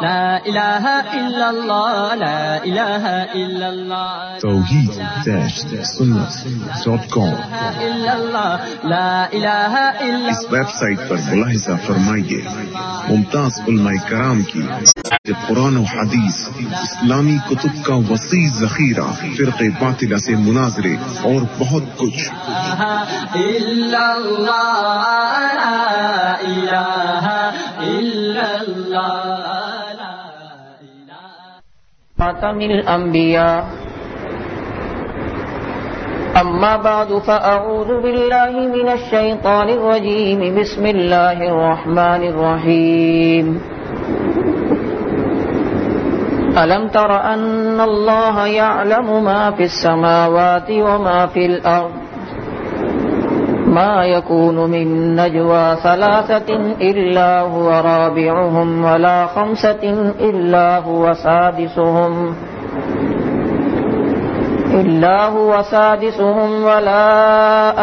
لا إله إلا الله لا إله إلا الله. توحید لا إله إلا اس ویب سائٹ پر ملاحظہ فرمائیے. ممتاز علماء کرام کی قرآن و حدیث اسلامی کتب کا وسیع ذخیرہ فرق باطلہ سے مناظرے اور بہت کچھ. إلا خاتم الأنبياء أما بعد فأعوذ بالله من الشيطان الرجيم بسم الله الرحمن الرحيم ألم تر أن الله يعلم ما في السماوات وما في الأرض ما يكون من نجوى ثلاثة إلا هو رابعهم ولا خمسة إلا هو سادسهم. إلا هو سادسهم ولا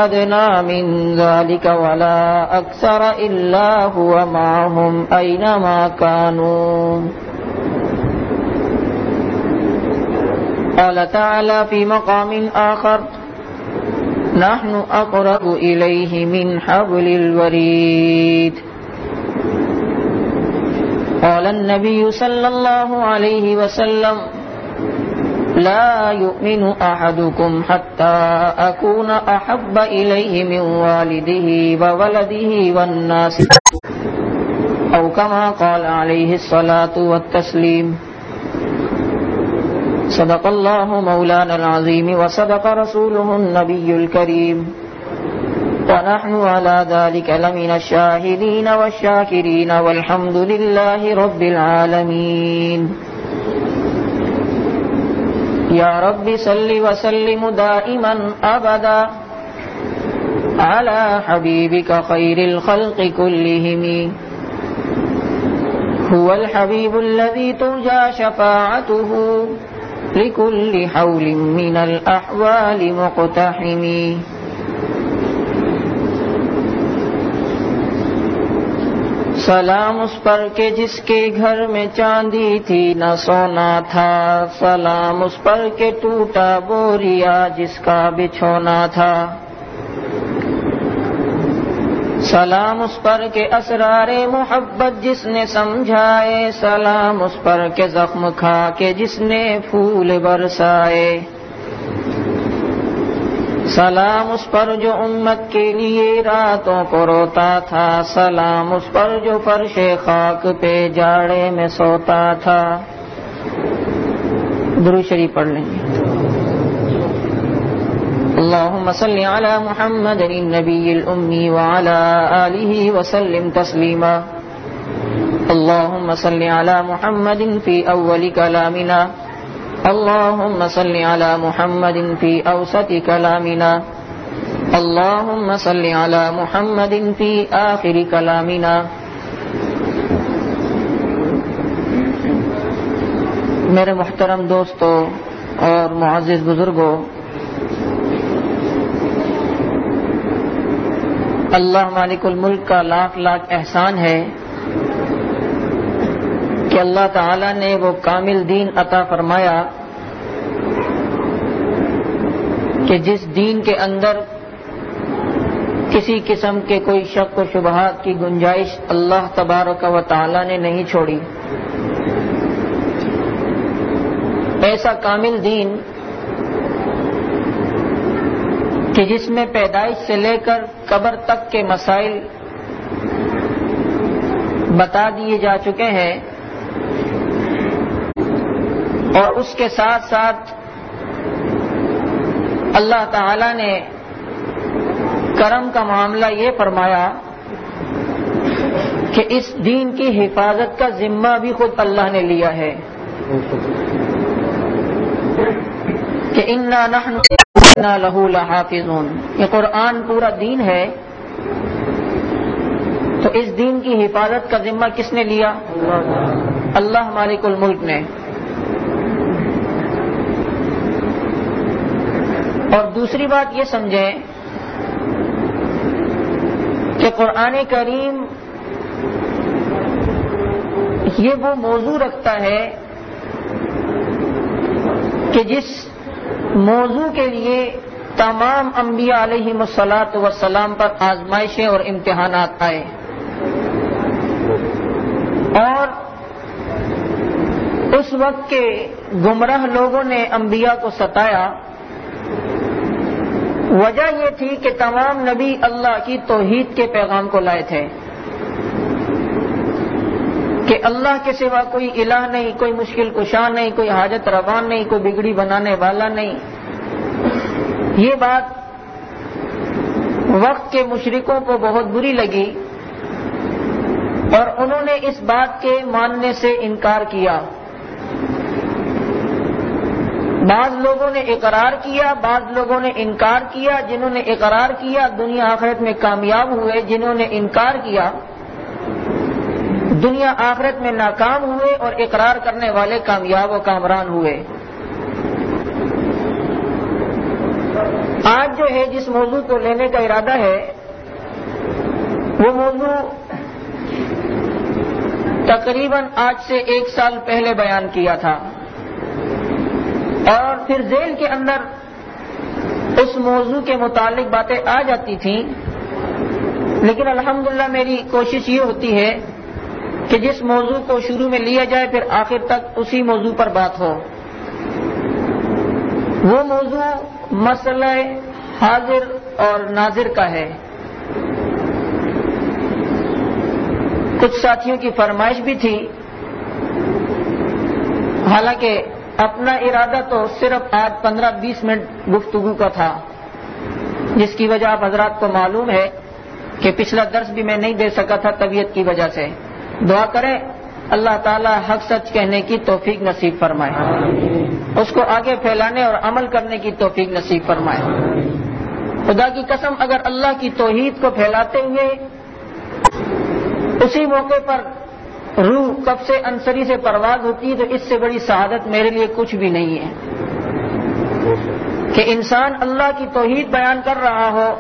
أدنى من ذلك ولا أكثر إلا هو معهم أينما كانوا. قال تعالى في مقام آخر نحن أقرب إليه من حبل الوريد. قال النبي صلى الله عليه وسلم لا يؤمن أحدكم حتى أكون أحب إليه من والده وولده والناس. أو كما قال عليه الصلاة والتسليم صدق الله مولانا العظيم وصدق رسوله النبي الكريم. ونحن على ذلك لمن الشاهدين والشاكرين والحمد لله رب العالمين. يا رب صل وسلم دائما أبدا على حبيبك خير الخلق كلهم. هو الحبيب الذي ترجى شفاعته. لكل حول من الأحوال مقتحمي سلام اس پر کے جس کے گھر میں چاندی تھی نہ سونا تھا، سلام اس پر کے ٹوٹا بوریا جس کا بچھونا تھا۔ سلام اس پر کے اسرار محبت جس نے سمجھائے، سلام اس پر کے زخم کھا کے جس نے پھول برسائے۔ سلام اس پر جو امت کے لیے راتوں کو روتا تھا، سلام اس پر جو فرش خاک پہ جاڑے میں سوتا تھا۔ درو شریف پڑھ لیں گے۔ اللهم صل على محمد النبي الأمي وعلى آله وسلم تسليما. اللهم صل على محمد في أول كلامنا. اللهم صل على محمد في أوسط كلامنا. اللهم صل على محمد في آخر كلامنا. میرے محترم دوستو اور معزز بزرگوں اللہ مالک الملک کا لاکھ لاکھ احسان ہے کہ اللہ تعالی نے وہ کامل دین عطا فرمایا کہ جس دین کے اندر کسی قسم کے کوئی شک و شبہات کی گنجائش اللہ تبارک و تعالی نے نہیں چھوڑی۔ ایسا کامل دین کہ جس میں پیدائش سے لے کر قبر تک کے مسائل بتا دیے جا چکے ہیں اور اس کے ساتھ ساتھ اللہ تعالی نے کرم کا معاملہ یہ فرمایا کہ اس دین کی حفاظت کا ذمہ بھی خود اللہ نے لیا ہے کہ انا نحن لہو لحافظون۔ یہ قرآن پورا دین ہے۔ تو اس دین کی حفاظت کا ذمہ کس نے لیا؟ اللہ مالک الملک نے۔ اور دوسری بات یہ سمجھیں کہ قرآن کریم یہ وہ موضوع رکھتا ہے کہ جس موضوع کے لیے تمام انبیاء علیہ مسلاط وسلام پر آزمائشیں اور امتحانات آئے۔ اور اس وقت کے گمراہ لوگوں نے انبیاء کو ستایا۔ وجہ یہ تھی کہ تمام نبی اللہ کی توحید کے پیغام کو لائے تھے۔ کہ اللہ کے سوا کوئی الہ نہیں، کوئی مشکل کشاں نہیں، کوئی حاجت روان نہیں، کوئی بگڑی بنانے والا نہیں۔ یہ بات وقت کے مشرقوں کو بہت بری لگی اور انہوں نے اس بات کے ماننے سے انکار کیا۔ بعض لوگوں نے اقرار کیا، بعض لوگوں نے انکار کیا، جنہوں نے اقرار کیا دنیا آخرت میں کامیاب ہوئے، جنہوں نے انکار کیا۔ دنیا آخرت میں ناکام ہوئے اور اقرار کرنے والے کامیاب و کامران ہوئے۔ آج جو ہے جس موضوع کو لینے کا ارادہ ہے، وہ موضوع تقریباً آج سے ایک سال پہلے بیان کیا تھا۔ اور پھر ذیل کے اندر اس موضوع کے متعلق باتیں آ جاتی تھیں، لیکن الحمدللہ میری کوشش یہ ہوتی ہے کہ جس موضوع کو شروع میں لیا جائے پھر آخر تک اسی موضوع پر بات ہو۔ وہ موضوع مسئلہ حاضر اور ناظر کا ہے۔ کچھ ساتھیوں کی فرمائش بھی تھی۔ حالانکہ اپنا ارادہ تو صرف آج پندرہ بیس منٹ گفتگو کا تھا، جس کی وجہ آپ حضرات کو معلوم ہے کہ پچھلا درس بھی میں نہیں دے سکا تھا طبیعت کی وجہ سے۔ دعا کریں اللہ تعالی حق سچ کہنے کی توفیق نصیب فرمائے۔ اس کو آگے پھیلانے اور عمل کرنے کی توفیق نصیب فرمائے۔ خدا کی قسم اگر اللہ کی توحید کو پھیلاتے ہوئے اسی موقع پر روح کب سے انصری سے پرواز ہوتی ہے تو اس سے بڑی شہادت میرے لیے کچھ بھی نہیں ہے۔ کہ انسان اللہ کی توحید بیان کر رہا ہو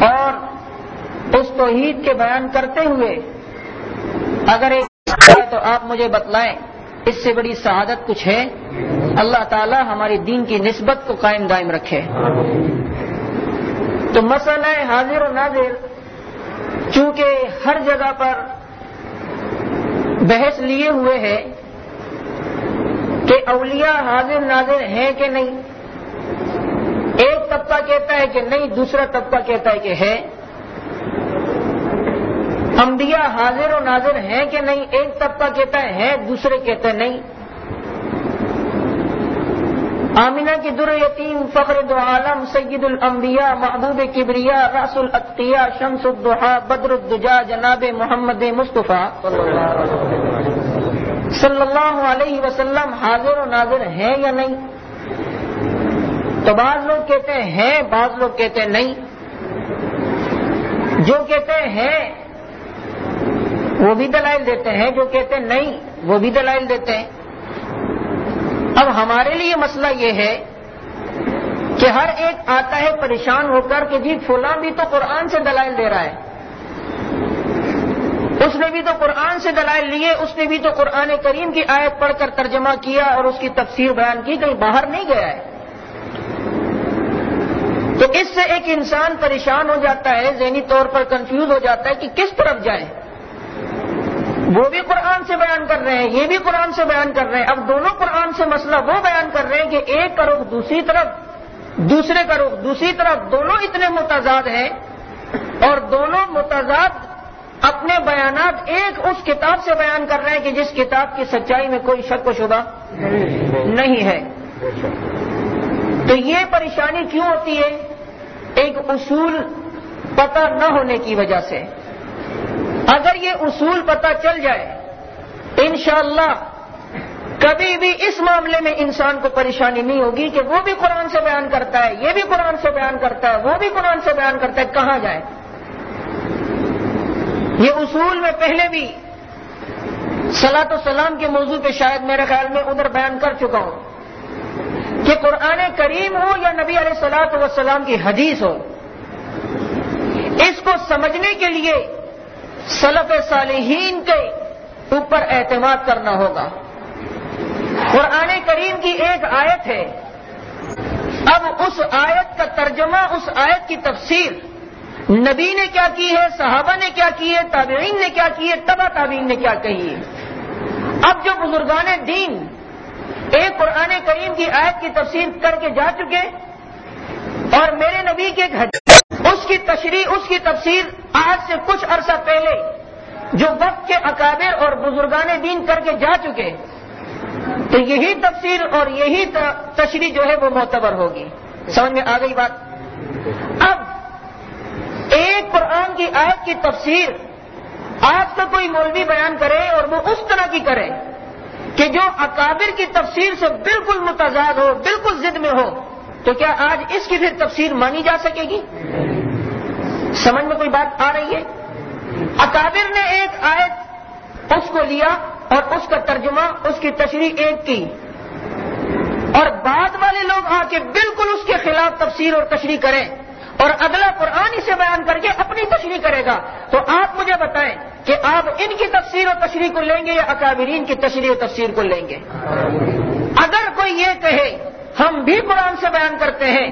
اور اس توحید کے بیان کرتے ہوئے اگر ایک تو آپ مجھے بتلائیں، اس سے بڑی شہادت کچھ ہے؟ اللہ تعالی ہماری دین کی نسبت کو قائم دائم رکھے۔ تو مسئلہ حاضر و ناظر، چونکہ ہر جگہ پر بحث لیے ہوئے ہے کہ اولیاء حاضر ناظر ہیں کہ نہیں، ایک طبقہ کہتا ہے کہ نہیں، دوسرا طبقہ کہتا ہے کہ ہے۔ انبیاء حاضر و ناظر ہیں کہ نہیں؟ ایک طبقہ کہتا ہے ہے دوسرے کہتے ہیں نہیں۔ آمینہ کی در یتیم، فخر دو عالم، سید الانبیاء محبوب کبریا راس العطیہ شمس الدحا بدر الدجا، جناب محمد مصطفیٰ۔ صلی اللہ علیہ وسلم حاضر و ناظر ہیں یا نہیں؟ تو بعض لوگ کہتے ہیں، بعض لوگ کہتے ہیں نہیں۔ جو کہتے ہیں وہ بھی دلائل دیتے ہیں جو کہتے ہیں نہیں، وہ بھی دلائل دیتے ہیں۔ اب ہمارے لیے مسئلہ یہ ہے کہ ہر ایک آتا ہے پریشان ہو کر کہ جی فلاں بھی تو قرآن سے دلائل دے رہا ہے۔ اس نے بھی تو قرآن سے دلائل لیے، اس نے بھی تو قرآن کریم کی آیت پڑھ کر ترجمہ کیا اور اس کی تفسیر بیان کی، کہیں باہر نہیں گیا ہے۔ تو اس سے ایک انسان پریشان ہو جاتا ہے، ذہنی طور پر کنفیوز ہو جاتا ہے کہ کس طرف جائے وہ بھی قرآن سے بیان کر رہے ہیں، یہ بھی قرآن سے بیان کر رہے ہیں۔ اب دونوں قرآن سے مسئلہ وہ بیان کر رہے ہیں کہ ایک کا رخ دوسری طرف، دوسرے کا رخ دوسری طرف، دونوں اتنے متضاد ہیں اور دونوں متضاد اپنے بیانات ایک اس کتاب سے بیان کر رہے ہیں کہ جس کتاب کی سچائی میں کوئی شک و شبہ نہیں ہے۔ تو یہ پریشانی کیوں ہوتی ہے؟ ایک اصول پتہ نہ ہونے کی وجہ سے۔ اگر یہ اصول پتہ چل جائے، انشاءاللہ کبھی بھی اس معاملے میں انسان کو پریشانی نہیں ہوگی کہ وہ بھی قرآن سے بیان کرتا ہے، یہ بھی قرآن سے بیان کرتا ہے، وہ بھی قرآن سے بیان کرتا ہے، کہاں جائے؟ یہ اصول میں پہلے بھی سلاۃ السلام کے موضوع پہ شاید میرے خیال میں ادھر بیان کر چکا ہوں کہ قرآن کریم ہو یا نبی علیہ سلاۃ وسلام کی حدیث ہو، اس کو سمجھنے کے لیے سلف صالحین کے اوپر اعتماد کرنا ہوگا۔ قرآن کریم کی ایک آیت ہے۔ اب اس آیت کا ترجمہ، اس آیت کی تفسیر نبی نے کیا کی ہے، صحابہ نے کیا کی ہے، تابعین نے کیا کی ہے تبا تابعین نے کیا کہی ہے۔ اب جو بزرگان دین ایک قرآن کریم کی آیت کی تفسیر کر کے جا چکے اور میرے نبی کے گھر اس کی تشریح، اس کی تفسیر آج سے کچھ عرصہ پہلے جو وقت کے اکابر اور بزرگان دین کر کے جا چکے، تو یہی تفسیر اور یہی تشریح جو ہے وہ معتبر ہوگی۔ سمجھ میں آ گئی بات؟ اب ایک قرآن کی آیت کی تفسیر آج کا کوئی مولوی بیان کرے اور وہ اس طرح کی کرے کہ جو اکابر کی تفسیر سے بالکل متضاد ہو، بالکل ضد میں ہو تو کیا آج اس کی پھر تفسیر مانی جا سکے گی؟ سمجھ میں کوئی بات آ رہی ہے؟ اکابر نے ایک آیت اس کو لیا اور اس کا ترجمہ اس کی تشریح ایک کی۔ اور بعد والے لوگ آ کے بالکل اس کے خلاف تفسیر اور تشریح کریں اور اگلا قرآن اسے بیان کر کے اپنی تشریح کرے گا۔ تو آپ مجھے بتائیں کہ آپ ان کی تفسیر و تشریح کو لیں گے یا اکابرین کی تشریح و تفسیر کو لیں گے؟ اگر کوئی یہ کہے ہم بھی قرآن سے بیان کرتے ہیں،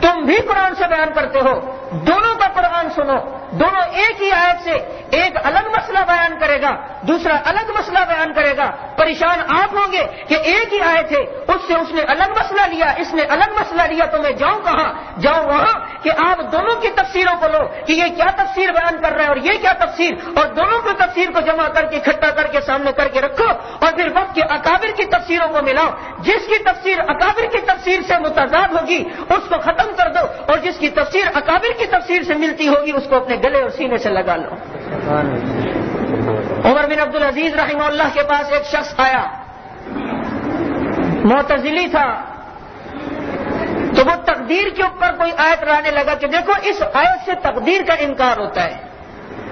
تم بھی قرآن سے بیان کرتے ہو، دونوں کا قرآن سنو۔ دونوں ایک ہی آیت سے ایک الگ مسئلہ بیان کرے گا، دوسرا الگ مسئلہ بیان کرے گا۔ پریشان آپ ہوں گے کہ ایک ہی آیت ہے، اس سے اس نے الگ مسئلہ لیا، اس نے الگ مسئلہ لیا، تو میں جاؤں کہاں؟ جاؤں وہاں کہ آپ دونوں کی تفسیروں کو لو کہ یہ کیا تفسیر بیان کر رہا ہے اور یہ کیا تفسیر؟ اور دونوں کی تفسیر کو جمع کر کے، اکٹھا کر کے، سامنے کر کے رکھو اور پھر وقت کے اکابر کی تفسیروں کو ملاؤ۔ جس کی تفسیر اکابر کی تفسیر سے متضاد ہوگی، اس کو ختم کر دو اور جس کی تفسیر اکابر کی تفسیر سے ملتی ہوگی، اس کو اپنے گلے اور سینے سے لگا لو۔ عمر بن عبد العزیز رحمہ اللہ کے پاس ایک شخص آیا۔ معتزلی تھا۔ تو وہ تقدیر کے اوپر کوئی آیت لانے لگا کہ دیکھو اس آیت سے تقدیر کا انکار ہوتا ہے۔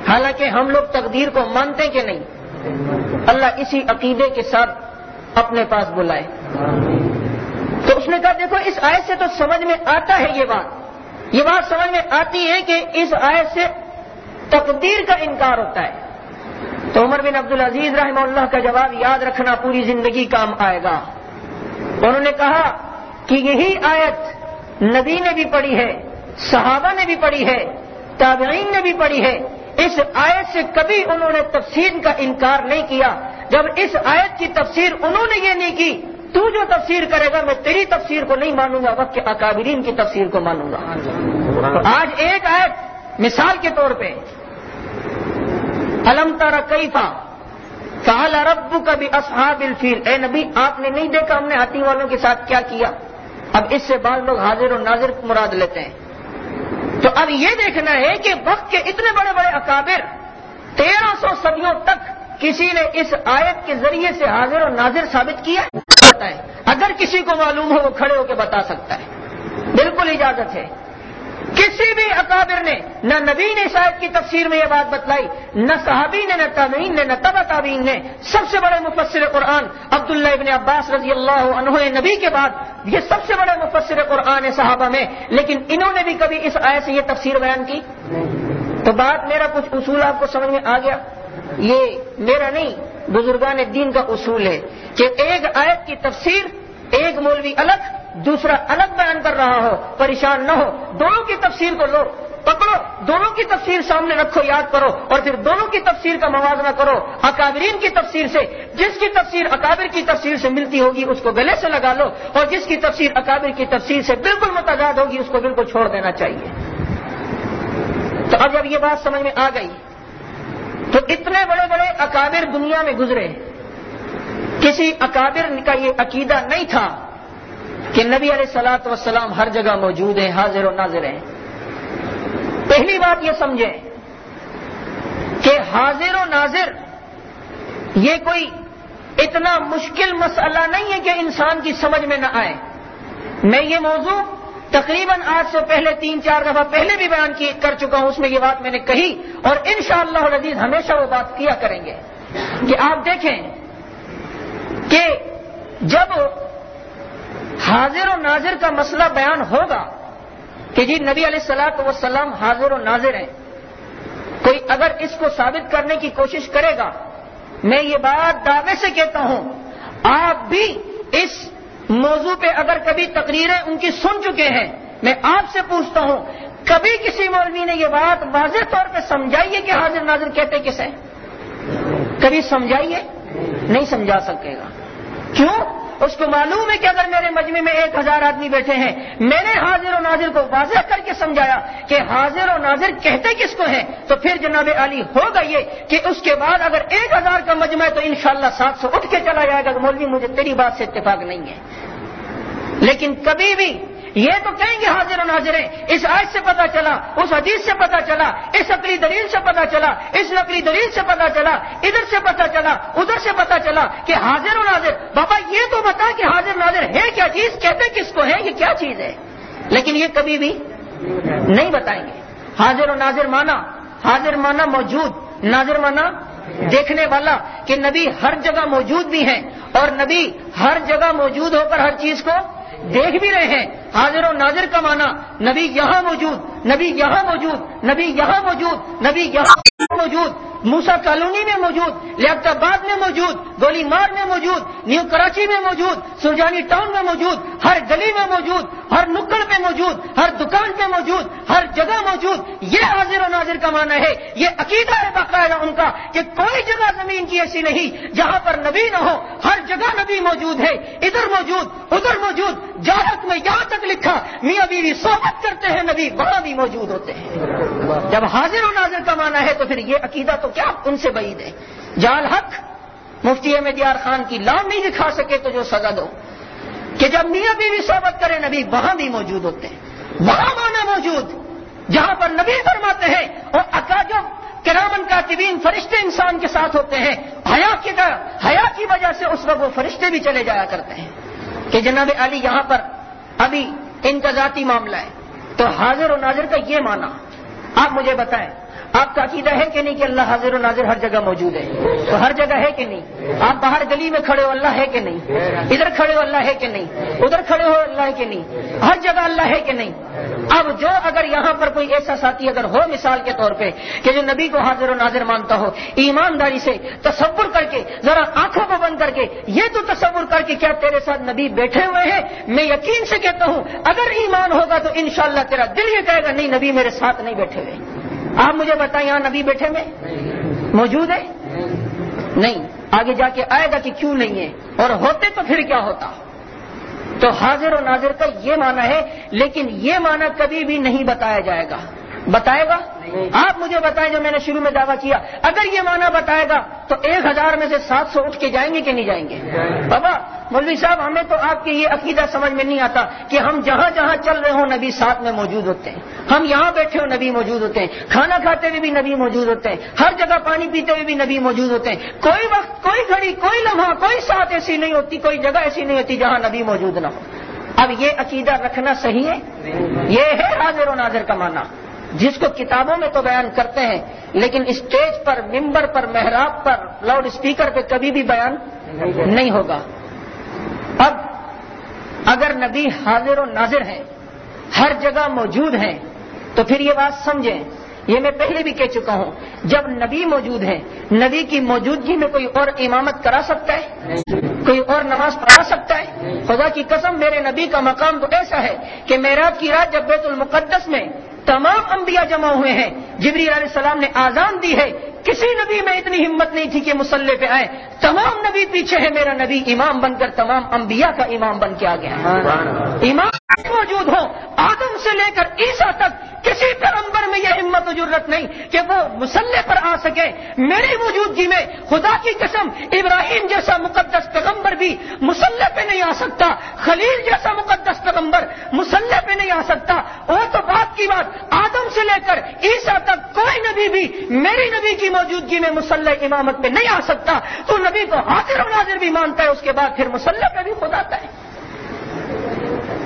حالانکہ ہم لوگ تقدیر کو مانتے کہ نہیں۔ اللہ اسی عقیدے کے ساتھ اپنے پاس بلائے۔ تو اس نے کہا دیکھو اس آیت سے تو سمجھ میں آتا ہے یہ بات۔ یہ بات سمجھ میں آتی ہے کہ اس آیت سے تقدیر کا انکار ہوتا ہے۔ تو عمر بن عبد العزیز رحمہ اللہ کا جواب یاد رکھنا پوری زندگی کام آئے گا۔ انہوں نے کہا کہ یہی آیت نبی نے بھی پڑھی ہے صحابہ نے بھی پڑھی ہے تابعین نے بھی پڑھی ہے۔ اس آیت سے کبھی انہوں نے تفسیر کا انکار نہیں کیا۔ جب اس آیت کی تفسیر انہوں نے یہ نہیں کی تو جو تفسیر کرے گا میں تیری تفسیر کو نہیں مانوں گا وقت کے اکابرین کی تفسیر کو مانوں گا۔ آج ایک آیت مثال کے طور پہ الم تارا کئی تھا کہا ربو کا بھی اصحاب الفیل اے نبی، آپ نے نہیں دیکھا ہم نے ہاتھی والوں کے ساتھ کیا کیا؟ اب اس سے بعض لوگ حاضر و ناظر مراد لیتے ہیں۔ تو اب یہ دیکھنا ہے کہ وقت کے اتنے بڑے بڑے اکابر، تیرہ سو صدیوں تک کسی نے اس آیت کے ذریعے سے حاضر و ناظر ثابت کیا ہے؟ اگر کسی کو معلوم ہو وہ کھڑے ہو کے بتا سکتا ہے۔ بالکل اجازت ہے۔ کسی بھی اکابر نے نہ نبی نے شاید کی تفسیر میں یہ بات بتلائی، نہ صحابی نے، نہ تابعین نے، نہ تبا تابعین نے، سب سے بڑے مفسر قرآن عبداللہ ابن عباس رضی اللہ عنہ نبی کے بعد یہ سب سے بڑے مفسر قرآن ہے صحابہ میں، لیکن انہوں نے بھی کبھی اس آئے سے یہ تفسیر بیان کی؟ تو بات میرا کچھ اصول آپ کو سمجھ میں آ گیا؟ یہ میرا نہیں، بزرگان دین کا اصول ہے کہ ایک آیت کی تفسیر ایک مولوی الگ دوسرا الگ بیان کر رہا ہو، پریشان نہ ہو۔ دونوں کی تفسیر کو لو، پکڑو، دونوں کی تفسیر سامنے رکھو، یاد کرو، اور پھر دونوں کی تفسیر کا موازنہ کرو۔ اکابرین کی تفسیر سے، جس کی تفسیر اکابر کی تفسیر سے ملتی ہوگی، اس کو گلے سے لگا لو، اور جس کی تفسیر اکابر کی تفسیر سے بالکل متضاد ہوگی، اس کو بالکل چھوڑ دینا چاہیے۔ تو اب جب یہ بات سمجھ میں آ گئی۔ تو اتنے بڑے بڑے اکابر دنیا میں گزرے، کسی اکابر کا یہ عقیدہ نہیں تھا۔ کہ نبی علیہ سلاط وسلام ہر جگہ موجود ہیں، حاضر و ناظر ہیں۔ پہلی بات یہ سمجھیں کہ حاضر و ناظر یہ کوئی اتنا مشکل مسئلہ نہیں ہے کہ انسان کی سمجھ میں نہ آئے۔ میں یہ موضوع تقریباً آج سے پہلے تین چار دفعہ پہلے بھی بیان کر چکا ہوں، اس میں یہ بات میں نے کہی اور انشاءاللہ شاء اللہ ہمیشہ وہ بات کیا کریں گے کہ آپ دیکھیں کہ جب حاضر و ناظر کا مسئلہ بیان ہوگا کہ جی نبی علیہ السلاط وسلام حاضر و ناظر ہیں۔ کوئی اگر اس کو ثابت کرنے کی کوشش کرے گا، میں یہ بات دعوے سے کہتا ہوں، آپ بھی اس موضوع پہ اگر کبھی تقریریں ان کی سن چکے ہیں، میں آپ سے پوچھتا ہوں، کبھی کسی مولوی نے یہ بات واضح طور پہ سمجھائیے کہ حاضر ناظر کہتے کس کبھی سمجھائیے نہیں سمجھا سکے گا۔ کیوں؟ اس کو معلوم ہے کہ اگر میرے مجمع میں ایک ہزار آدمی بیٹھے ہیں، میں نے حاضر و ناظر کو واضح کر کے سمجھایا کہ حاضر و ناظر کہتے کس کو ہیں؟ تو پھر جناب علی ہوگا یہ کہ اس کے بعد اگر ایک ہزار کا مجمع ہے تو انشاءاللہ سات سو اٹھ کے چلا جائے گا۔ مولوی، مجھے تیری بات سے اتفاق نہیں ہے۔ لیکن کبھی بھی یہ تو کہیں گے حاضر و ناظر اس آیت سے پتا چلا، اس حدیث سے پتا چلا، اس عقلی دلیل سے پتا چلا، اس نقلی دلیل سے پتا چلا، ادھر سے پتا چلا، ادھر سے پتا چلا کہ حاضر و ناظر۔ بابا، یہ تو بتا کہ حاضر ناظر ہے کیا چیز؟ کہتے کس کو ہے یہ کیا چیز ہے؟ لیکن یہ کبھی بھی نہیں بتائیں گے۔ حاضر و ناظر مانا، حاضر مانا موجود، ناظر مانا دیکھنے والا کہ نبی ہر جگہ موجود بھی ہیں اور نبی ہر جگہ موجود ہو کر ہر چیز کو دیکھ بھی رہے ہیں۔ حاضر و ناظر کا معنی، نبی یہاں موجود، نبی یہاں موجود، نبی یہاں موجود، نبی یہاں موجود۔ موسا کالونی میں موجود لیپٹ آباد میں موجود گولی مار میں موجود، نیو کراچی میں موجود، سرجانی ٹاؤن میں موجود، ہر گلی میں موجود، ہر نکڑ پہ موجود، ہر دکان پہ موجود، ہر جگہ موجود، یہ حاضر و ناظر کا معنی ہے، یہ عقیدہ ہے باقاعدہ ان کا کہ کوئی جگہ زمین کی ایسی نہیں جہاں پر نبی نہ ہو، ہر جگہ نبی موجود ہے، ادھر موجود ادھر موجود جارت میں یہاں تک لکھا، میاں بیوی صحبت کرتے ہیں، نبی وہاں بھی موجود ہوتے ہیں۔ جب حاضر و ناظر کا معنی ہے تو پھر یہ عقیدہ تو کیا ان سے بعید ہے جال حق، مفتی احمد یار خان کی لام نہیں دکھا سکے تو جو سزا دو۔ کہ جب میاں بیوی صحبت کرے نبی وہاں بھی موجود ہوتے ہیں۔ وہاں مانا موجود، جہاں پر نبی فرماتے ہیں۔ اور اکاجو کرامن کاتبین فرشتے انسان کے ساتھ ہوتے ہیں، حیا کی حیا کی وجہ سے اس وقت وہ فرشتے بھی چلے جایا کرتے ہیں۔ کہ جناب علی یہاں پر ابھی ان کا ذاتی معاملہ ہے۔ تو حاضر و ناظر کا یہ مانا آپ مجھے بتائیں۔ آپ کا عقیدہ ہے کہ نہیں کہ اللہ حاضر و ناظر ہر جگہ موجود ہے؟ تو ہر جگہ ہے کہ نہیں؟ آپ باہر گلی میں کھڑے ہو، اللہ ہے کہ نہیں؟ ادھر کھڑے ہو، اللہ ہے کہ نہیں؟ ادھر کھڑے ہو، اللہ ہے کہ نہیں؟ ہر جگہ اللہ ہے کہ نہیں؟ اب جو اگر یہاں پر کوئی ایسا ساتھی اگر ہو مثال کے طور پہ کہ جو نبی کو حاضر و ناظر مانتا ہو، ایمانداری سے تصور کر کے، ذرا آنکھوں کو بند کر کے، یہ تو تصور کر کے کیا تیرے ساتھ نبی بیٹھے ہوئے ہیں؟ میں یقین سے کہتا ہوں، اگر ایمان ہوگا تو انشاءاللہ تیرا دل یہ کہے گا، نہیں نبی میرے ساتھ نہیں بیٹھے ہوئے۔ آپ مجھے بتائیں یہاں نبی بیٹھے میں موجود ہے نہیں۔ آگے جا کے آئے گا کہ کیوں نہیں ہے؟ اور ہوتے تو پھر کیا ہوتا؟ تو حاضر و ناظر کا یہ معنی ہے، لیکن یہ معنی کبھی بھی نہیں بتایا جائے گا۔ بتائے گا؟ آپ مجھے بتائیں جو میں نے شروع میں دعویٰ کیا۔ اگر یہ معنی بتائے گا تو ایک ہزار میں سے سات سو اٹھ کے جائیں گے کہ نہیں جائیں گے؟ بابا مولوی صاحب ہمیں تو آپ کے یہ عقیدہ سمجھ میں نہیں آتا کہ ہم جہاں جہاں چل رہے ہوں نبی ساتھ میں موجود ہوتے ہیں۔ ہم یہاں بیٹھے ہو نبی موجود ہوتے ہیں۔ کھانا کھاتے ہوئے بھی نبی موجود ہوتے ہیں۔ ہر جگہ پانی پیتے ہوئے بھی نبی موجود ہوتے ہیں۔ کوئی وقت کوئی گھڑی کوئی لمحہ کوئی ساتھ ایسی نہیں ہوتی کوئی جگہ ایسی نہیں ہوتی جہاں نبی موجود نہ ہو۔ اب یہ عقیدہ رکھنا صحیح ہے؟ یہ ہے حاضر و ناظر کا معنی۔ جس کو کتابوں میں تو بیان کرتے ہیں، لیکن اسٹیج پر، ممبر پر، محراب پر، لاؤڈ اسپیکر پہ کبھی بھی بیان نہیں ہوگا۔ اب اگر نبی حاضر و ناظر ہیں، ہر جگہ موجود ہیں، تو پھر یہ بات سمجھیں۔ یہ میں پہلے بھی کہہ چکا ہوں، جب نبی موجود ہیں، نبی کی موجودگی میں کوئی اور امامت کرا سکتا ہے؟ کوئی اور نماز پڑھا سکتا ہے؟ خدا کی قسم، میرے نبی کا مقام تو ایسا ہے کہ میراب کی رات جب بیت المقدس میں تمام انبیاء جمع ہوئے ہیں۔ جبری علیہ السلام نے آزان دی ہے کسی نبی میں اتنی ہمت نہیں تھی کہ مسلح پہ آئے۔ تمام نبی پیچھے ہے میرا نبی امام بن کر تمام انبیاء کا امام بن کے آ گیا امام موجود ہو آدم سے لے کر عیسا تک کسی پیغمبر میں یہ ہمت و ضرورت نہیں کہ وہ مسلح پر آ سکے۔ میری موجودگی میں خدا کی قسم ابراہیم جیسا مقدس پیغمبر بھی مسلح پہ نہیں آ سکتا۔ خلیل جیسا مقدس پیغمبر مسلح پہ نہیں آ سکتا۔ وہ تو بات کی بات آدم سے لے کر عیسا تک کوئی نبی بھی میری نبی کی موجودگی میں مسلح امامت پہ نہیں آ سکتا، تو نبی کو حاضر و ناظر بھی مانتا ہے، اس کے بعد پھر مسلح پہ بھی خود آتا ہے۔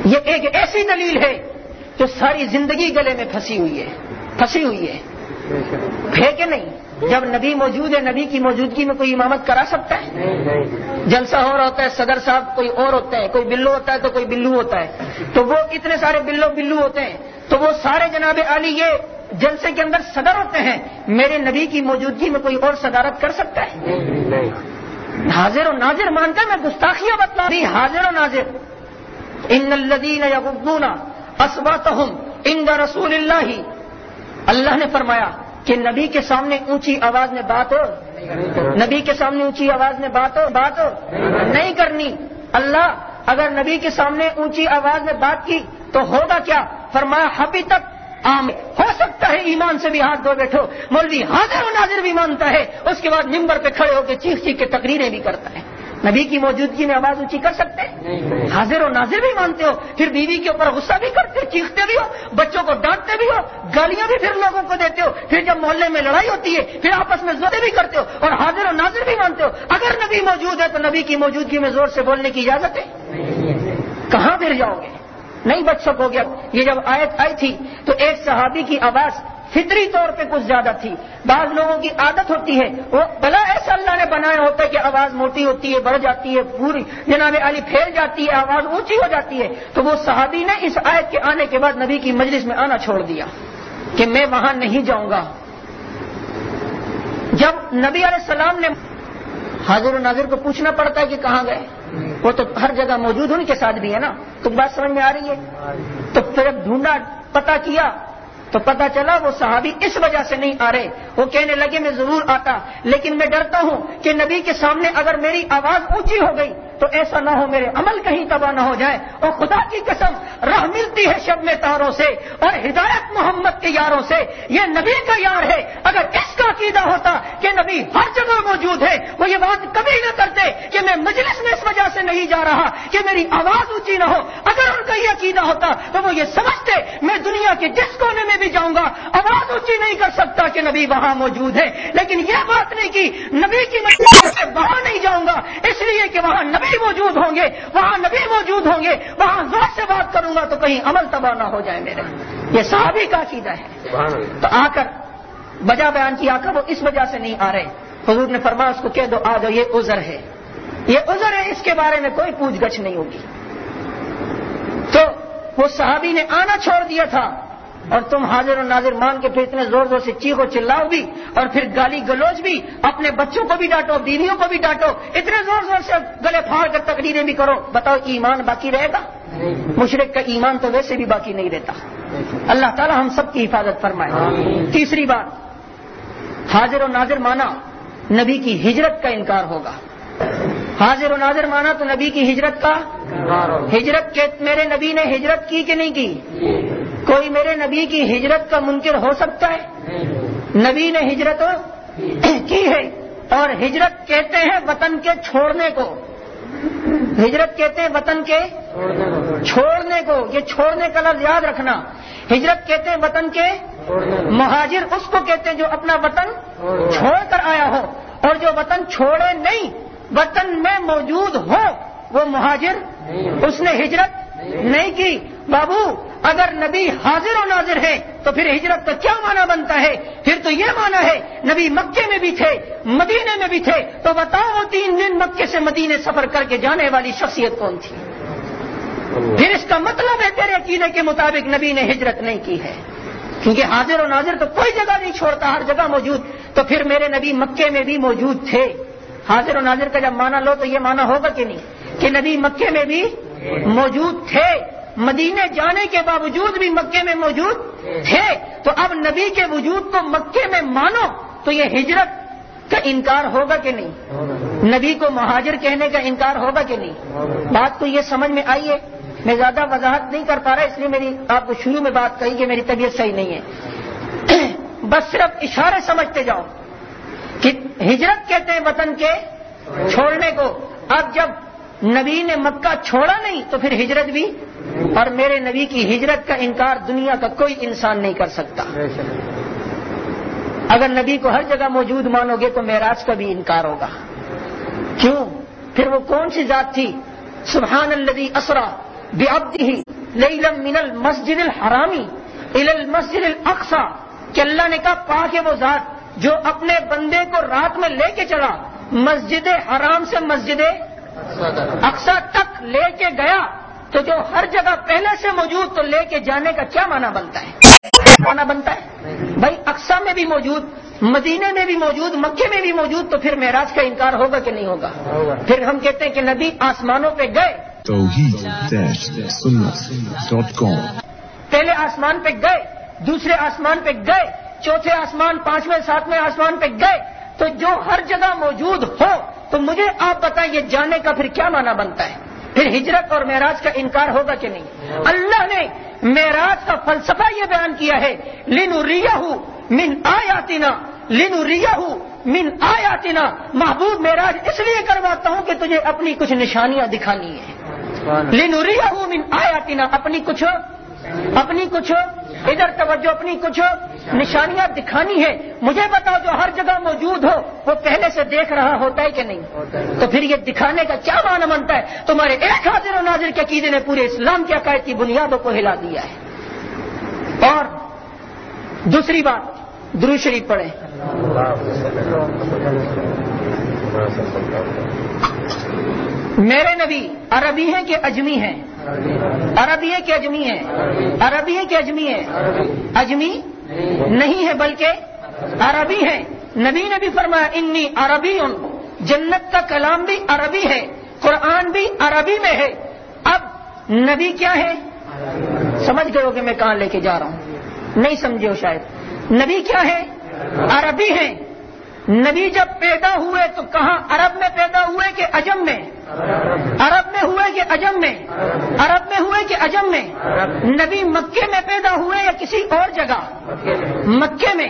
یہ ایک ایسی دلیل ہے جو ساری زندگی گلے میں پھنسی ہوئی ہے، پھنسی ہوئی ہے۔ ہے کہ نہیں؟ جب نبی موجود ہے، نبی کی موجودگی میں کوئی امامت کرا سکتا ہے؟ جلسہ ہو رہا ہوتا ہے، صدر صاحب کوئی اور ہوتا ہے، کوئی بلو ہوتا ہے تو کوئی بلو ہوتا ہے۔ تو وہ اتنے سارے بلو بلو ہوتے ہیں، تو وہ سارے جناب علی یہ جلسے کے اندر صدر ہوتے ہیں میرے نبی کی موجودگی میں کوئی اور صدارت کر سکتا ہے؟ حاضر و ناظر مان کر میں گستاخیاں بتلا رہی حاضر و ناظر۔ ان الدین یغضون اسباتہم عند رسول اللہ۔ اللہ نے فرمایا کہ نبی کے سامنے اونچی آواز میں بات ہو۔ نبی کے سامنے اونچی آواز میں بات ہو۔ بات ہو۔ نہیں کرنی۔ اللہ اگر نبی کے سامنے اونچی آواز میں بات کی تو ہوگا کیا؟ فرمایا ابھی تک عام ہو سکتا ہے ایمان سے بھی ہاتھ دھو بیٹھو۔ مولوی حاضر و ناظر بھی مانتا ہے۔ اس کے بعد نمبر پہ کھڑے ہو کے چیخ چیخ کے تقریریں بھی کرتا ہے۔ نبی کی موجودگی میں آواز اونچی کر سکتے ہیں؟ حاضر و ناظر بھی مانتے ہو۔ پھر بیوی کے اوپر غصہ بھی کرتے ہو چیختے بھی ہو بچوں کو ڈانٹتے بھی ہو گالیاں بھی پھر لوگوں کو دیتے ہو۔ پھر جب محلے میں لڑائی ہوتی ہے پھر آپس میں زورے بھی کرتے ہو اور حاضر و ناظر بھی مانتے ہو۔ اگر نبی موجود ہے تو نبی کی موجودگی میں زور سے بولنے کی اجازت ہے؟ کہاں پھر جاؤ گے؟ نہیں بچ سکو گے یہ جب آیت آئی تھی تو ایک صحابی کی آواز فطری طور پہ کچھ زیادہ تھی۔ بعض لوگوں کی عادت ہوتی ہے، وہ بلا ایسا اللہ نے بنایا ہوتا ہے کہ آواز موٹی ہوتی ہے، بڑھ جاتی ہے، پوری جناب علی پھیل جاتی ہے، آواز اونچی ہو جاتی ہے۔ تو وہ صحابی نے اس آیت کے آنے کے بعد نبی کی مجلس میں آنا چھوڑ دیا کہ میں وہاں نہیں جاؤں گا۔ جب نبی علیہ السلام نے حاضر و ناظر کو پوچھنا پڑتا ہے کہ کہاں گئے؟ وہ تو ہر جگہ موجود ان کے ساتھ بھی ہے نا۔ تو بات سمجھ میں آ رہی ہے؟ تو پھر ڈھونڈا پتا کیا؟ تو پتا چلا وہ صحابی اس وجہ سے نہیں آ رہے۔ وہ کہنے لگے، میں ضرور آتا، لیکن میں ڈرتا ہوں کہ نبی کے سامنے اگر میری آواز اونچی ہو گئی تو ایسا نہ ہو میرے عمل کہیں تباہ نہ ہو جائے اور خدا کی قسم، راہ ملتی ہے شب میں تاروں سے اور ہدایت محمد کے یاروں سے۔ یہ نبی کا یار ہے۔ اگر اس کا عقیدہ ہوتا کہ نبی ہر جگہ موجود ہے، وہ یہ بات کبھی نہ کرتے کہ میں مجلس میں اس وجہ سے نہیں جا رہا کہ میری آواز اونچی نہ ہو۔ اگر ان کا یہ عقیدہ ہوتا تو وہ یہ سمجھتے، میں دنیا کے جس کونے میں بھی جاؤں گا، آواز اونچی نہیں کر سکتا کہ نبی وہاں موجود ہے۔ لیکن یہ بات نہیں کی نبی کی سے وہاں نہیں جاؤں گا، اس لیے کہ وہاں نبی موجود ہوں گے وہاں نبی موجود ہوں گے وہاں زور سے بات کروں گا تو کہیں عمل تباہ نہ ہو جائے میرے۔ یہ صحابی کا عقیدہ ہے۔ تو آ کر بجا بیان کی آ کر وہ اس وجہ سے نہیں آ رہے۔ حضور نے فرمایا اس کو کہہ دو آ جاؤ یہ عذر ہے۔ یہ عذر ہے اس کے بارے میں کوئی پوچھ گچھ نہیں ہوگی۔ تو وہ صحابی نے آنا چھوڑ دیا تھا۔ اور تم حاضر و ناظر مان کے پھر اتنے زور زور سے چیخو چلاؤ بھی اور پھر گالی گلوچ بھی اپنے بچوں کو بھی ڈانٹو بیویوں کو بھی ڈانٹو اتنے زور زور سے گلے پھاڑ کر تقریریں بھی کرو۔ بتاؤ ایمان باقی رہے گا؟ مشرق کا ایمان تو ویسے بھی باقی نہیں رہتا۔ اللہ تعالی ہم سب کی حفاظت فرمائے۔ تیسری بات حاضر و ناظر مانا نبی کی ہجرت کا انکار ہوگا۔ حاضر و ناظر مانا تو نبی کی ہجرت کا؟ ہجرت کے میرے نبی نے ہجرت کی کہ نہیں کی؟ کوئی میرے نبی کی ہجرت کا منکر ہو سکتا ہے؟ نبی نے ہجرت کی ہے اور ہجرت کہتے ہیں وطن کے چھوڑنے کو۔ ہجرت کہتے ہیں وطن کے چھوڑنے کو، یہ چھوڑنے کا لفظ یاد رکھنا۔ ہجرت کہتے ہیں وطن کے مہاجر، اس کو کہتے ہیں جو اپنا وطن چھوڑ کر آیا ہو اور جو وطن چھوڑے نہیں وطن میں موجود ہو وہ مہاجر اس نے ہجرت نہیں۔ کی۔ بابو اگر نبی حاضر و ناظر ہے تو پھر ہجرت کا کیا معنی بنتا ہے؟ پھر تو یہ معنی ہے نبی مکے میں بھی تھے مدینے میں بھی تھے تو بتاؤ وہ تین دن مکے سے مدینے سفر کر کے جانے والی شخصیت کون تھی؟ پھر اس کا مطلب ہے تیرے عقیدے کے مطابق نبی نے ہجرت نہیں کی ہے۔ کیونکہ حاضر و ناظر تو کوئی جگہ نہیں چھوڑتا ہر جگہ موجود۔ تو پھر میرے نبی مکے میں بھی موجود تھے۔ حاضر و ناظر کا جب مانا لو تو یہ مانا ہوگا کہ نہیں؟ کہ نبی مکے میں بھی موجود تھے۔ مدینے جانے کے باوجود بھی مکے میں موجود تھے۔ تو اب نبی کے وجود کو مکے میں مانو تو یہ ہجرت کا انکار ہوگا کہ نہیں؟ نبی کو مہاجر کہنے کا انکار ہوگا کہ نہیں؟ بات تو یہ سمجھ میں آئی ہے۔ میں زیادہ وضاحت نہیں کر پا رہا، اس لیے میری آپ کو شروع میں بات کہی کہ میری طبیعت صحیح نہیں ہے۔ بس صرف اشارے سمجھتے جاؤ۔ ہجرت کہتے ہیں وطن کے چھوڑنے کو۔ اب جب نبی نے مکہ چھوڑا نہیں تو پھر ہجرت بھی۔ اور میرے نبی کی ہجرت کا انکار دنیا کا کوئی انسان نہیں کر سکتا۔ اگر نبی کو ہر جگہ موجود مانو گے تو معراج کا بھی انکار ہوگا۔ کیوں؟ پھر وہ کون سی ذات تھی؟ سبحان الدی اسرا بے ابدی لم من المسجد الحرامی ال المسجد الاقصا کہ اللہ نے کہا پا کے وہ ذات۔ جو اپنے بندے کو رات میں لے کے چلا مسجد حرام سے مسجد اقسا تک لے کے گیا تو جو ہر جگہ پہلے سے موجود تو لے کے جانے کا کیا معنی بنتا ہے؟ مانا بنتا ہے؟ بھائی اقسا میں بھی موجود مدینے میں بھی موجود مکے میں بھی موجود تو پھر معراج کا انکار ہوگا کہ نہیں ہوگا؟ پھر ہم کہتے ہیں کہ نبی آسمانوں پہ گئے۔ پہلے آسمان پہ گئے دوسرے آسمان پہ گئے چوتھے آسمان پانچویں ساتویں آسمان پہ گئے تو جو ہر جگہ موجود ہو تو مجھے آپ بتائیں یہ جانے کا پھر کیا مانا بنتا ہے؟ پھر ہجرت اور معراج کا انکار ہوگا کہ نہیں؟ اللہ نے معراج کا فلسفہ یہ بیان کیا ہے لینو ریا من آیاتنا لینو ریا من آیاتنا۔ محبوب معراج اس لیے کرواتا ہوں کہ تجھے اپنی کچھ نشانیاں دکھانی ہے لینوریا من آیاتنا اپنی کچھ اپنی کچھ ادھر توجہ اپنی کچھ نشانیاں دکھانی ہے مجھے بتاؤ جو ہر جگہ موجود ہو وہ پہلے سے دیکھ رہا ہوتا ہے کہ نہیں؟ تو پھر یہ دکھانے کا کیا معنی بنتا ہے؟ تمہارے ایک حاضر و ناظر کے عقیدے نے پورے اسلام کے عقائد کی بنیادوں کو ہلا دیا ہے۔ اور دوسری بات درو شریف پڑھیں۔ میرے نبی عربی ہیں کہ اجمی ہیں؟ عربی ہے کہ اجمی ہے؟ عربی ہے کہ اجمی ہے؟ اجمی نہیں ہے بلکہ عربی ہے۔ نبی نے بھی فرمایا، انی عربی۔ ہوں جنت کا کلام بھی عربی ہے، قرآن بھی عربی میں ہے۔ اب نبی کیا ہے؟ سمجھ گئے ہو کہ میں کہاں لے کے جا رہا ہوں۔ نہیں سمجھے ہو شاید۔ نبی کیا ہے؟ عربی ہے۔ نبی جب پیدا ہوئے تو کہاں عرب میں پیدا ہوئے کہ اجم میں؟ عرب میں ہوئے کہ اجم میں، عرب میں ہوئے کہ اجم میں، نبی مکے میں پیدا ہوئے یا کسی اور جگہ؟ مکے میں۔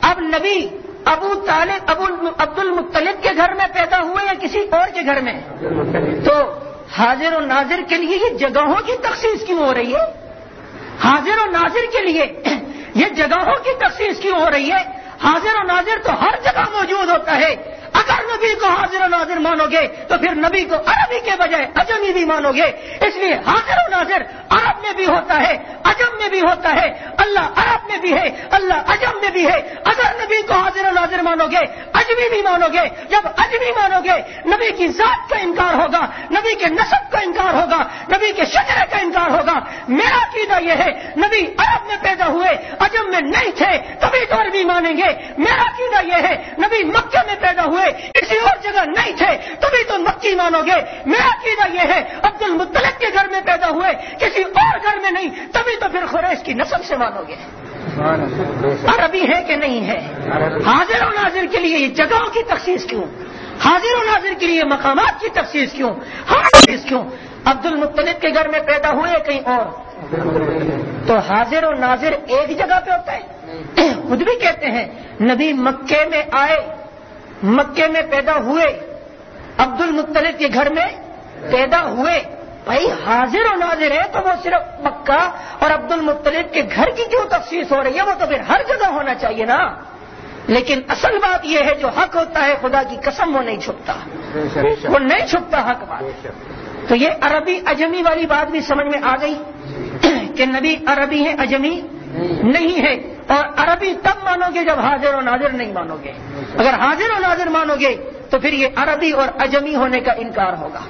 اب نبی ابو طالب، ابو عبد المطلب کے گھر میں پیدا ہوئے یا کسی اور کے گھر میں؟ تو حاضر و ناظر کے لیے یہ جگہوں کی تخصیص کیوں ہو رہی ہے؟ حاضر و ناظر کے لیے یہ جگہوں کی تخصیص کیوں ہو رہی ہے؟ حاضر و ناظر تو ہر جگہ موجود ہوتا ہے۔ اگر نبی کو حاضر و ناظر مانو گے تو پھر نبی کو عربی کے بجائے اجمی بھی مانو گے۔ اس لیے حاضر و ناظر عرب میں بھی ہوتا ہے، اجم میں بھی ہوتا ہے۔ اللہ عرب میں بھی ہے، اللہ اجم میں بھی ہے۔ اگر نبی کو حاضر و ناظر مانو گے، اجمی بھی مانو گے۔ جب اجمی مانو گے، نبی کی ذات کا انکار ہوگا، نبی کے نصب کا انکار ہوگا، نبی کے شجرے کا انکار ہوگا۔ میرا عقیدہ یہ ہے، نبی عرب میں پیدا ہوئے، اجم میں نہیں تھے تبھی تو عربی مانیں گے۔ میرا عقیدہ یہ ہے، نبی مکے میں پیدا ہوئے کسی اور جگہ نہیں تھے۔ تبھی تو مکی مانو گے۔ میرا عقیدہ یہ ہے عبد المطلب کے گھر میں پیدا ہوئے کسی اور گھر میں نہیں تبھی تو پھر خریش کی نسل سے مانو گے۔ عربی ہے کہ نہیں ہے؟ حاضر و ناظر کے لیے یہ جگہوں کی تخصیص کیوں؟ حاضر و ناظر کے لیے مقامات کی تخصیص کیوں؟ ہر کیوں؟ عبد المطلب کے گھر میں پیدا ہوئے کہیں اور؟ تو حاضر و ناظر ایک جگہ پہ ہوتا ہے خود بھی کہتے ہیں نبی مکے میں آئے مکے میں پیدا ہوئے عبد المطلب کے گھر میں پیدا ہوئے۔ بھائی حاضر و ناظر ہے تو وہ صرف مکہ اور عبد المطلب کے گھر کی کیوں تفصیص ہو رہی ہے؟ وہ تو پھر ہر جگہ ہونا چاہیے نا۔ لیکن اصل بات یہ ہے جو حق ہوتا ہے خدا کی قسم وہ نہیں چھپتا۔ وہ نہیں چھپتا حق بات۔ تو یہ عربی اجمی والی بات بھی سمجھ میں آ گئی کہ نبی عربی ہے اجمی نہیں ہے اور عربی تب مانو گے جب حاضر و ناظر نہیں مانو گے۔ اگر حاضر و ناظر مانو گے تو پھر یہ عربی اور اجمی ہونے کا انکار ہوگا۔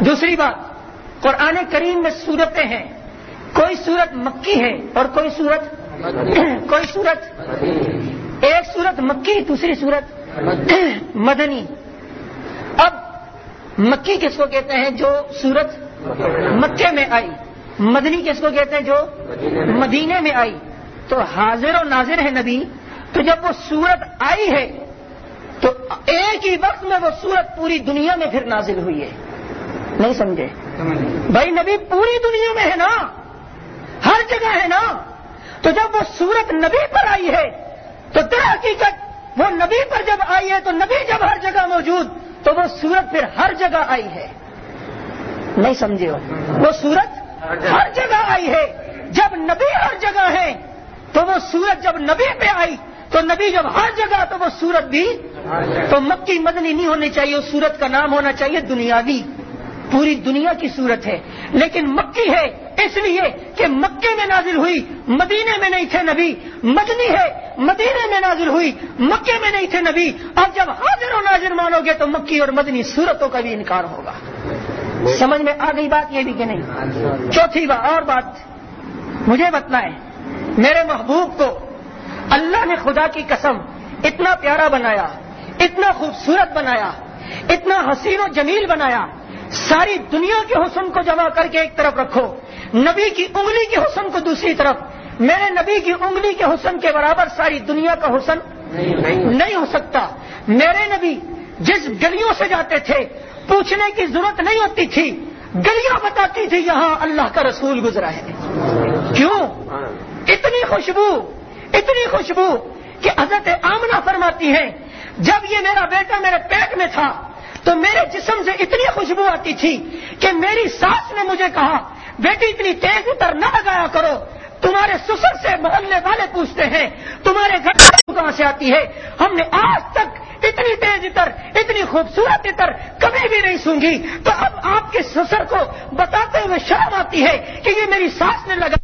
دوسری بات، قرآن کریم میں صورتیں ہیں۔ کوئی صورت مکی ہے اور کوئی صورت کوئی صورت ایک صورت مکی، دوسری صورت مدنی۔ اب مکی کس کو کہتے ہیں جو صورت مکے میں آئی؟ مدنی کس کو کہتے ہیں جو مدینے میں آئی؟ تو حاضر و ناظر ہے نبی، تو جب وہ صورت آئی ہے، تو ایک ہی وقت میں وہ صورت پوری دنیا میں پھر نازل ہوئی ہے۔ نہیں سمجھے؟ بھائی نبی پوری دنیا میں ہے نا؟ ہر جگہ ہے نا؟ تو جب وہ صورت نبی پر آئی ہے، تو در حقیقت وہ نبی پر جب آئی ہے، تو نبی جب ہر جگہ موجود، تو وہ صورت پھر ہر جگہ آئی ہے۔ نہیں سمجھے ہو؟ وہ صورت ہر جگہ آئی ہے۔ جب نبی ہر جگہ ہے تو وہ سورج جب نبی پہ آئی، تو نبی جب ہر جگہ، تو وہ سورت بھی تو مکی مدنی نہیں ہونی چاہیے، اس سورت کا نام ہونا چاہیے دنیاوی۔ پوری دنیا کی صورت ہے۔ لیکن مکی ہے، اس لیے کہ مکے میں نازل ہوئی، مدینے میں نہیں تھے نبی۔ مدنی ہے، مدینے میں نازل ہوئی، مکے میں نہیں تھے نبی۔ اب جب حاضر و ناظر مانو گے، تو مکی اور مدنی صورتوں کا بھی انکار ہوگا۔ سمجھ میں آ گئی بات یہ بھی کہ نہیں۔ چوتھی بات اور بات مجھے بتنا ہے میرے محبوب کو اللہ نے خدا کی قسم اتنا پیارا بنایا اتنا خوبصورت بنایا اتنا حسین و جمیل بنایا ساری دنیا کے حسن کو جمع کر کے ایک طرف رکھو نبی کی انگلی کے حسن کو دوسری طرف میرے نبی کی انگلی کے حسن کے برابر ساری دنیا کا حسن نہیں ہو سکتا۔ میرے نبی جس گلیوں سے جاتے تھے پوچھنے کی ضرورت نہیں ہوتی تھی۔ گلیاں بتاتی تھی، یہاں اللہ کا رسول گزرا ہے۔ کیوں؟ اتنی خوشبو اتنی خوشبو کہ حضرت آمنہ فرماتی ہے جب یہ میرا بیٹا میرے پیٹ میں تھا، تو میرے جسم سے اتنی خوشبو آتی تھی کہ میری ساس نے مجھے کہا، بیٹی اتنی تیز اتر نہ لگایا کرو۔ تمہارے سسر سے محلے والے پوچھتے ہیں، تمہارے گھر کہاں سے آتی ہے؟ ہم نے آج تک اتنی تیز اتر، اتنی خوبصورت اتر، کبھی بھی نہیں سونگی۔ تو اب آپ کے سسر کو بتاتے ہوئے شرم آتی ہے کہ یہ میری ساس نے لگا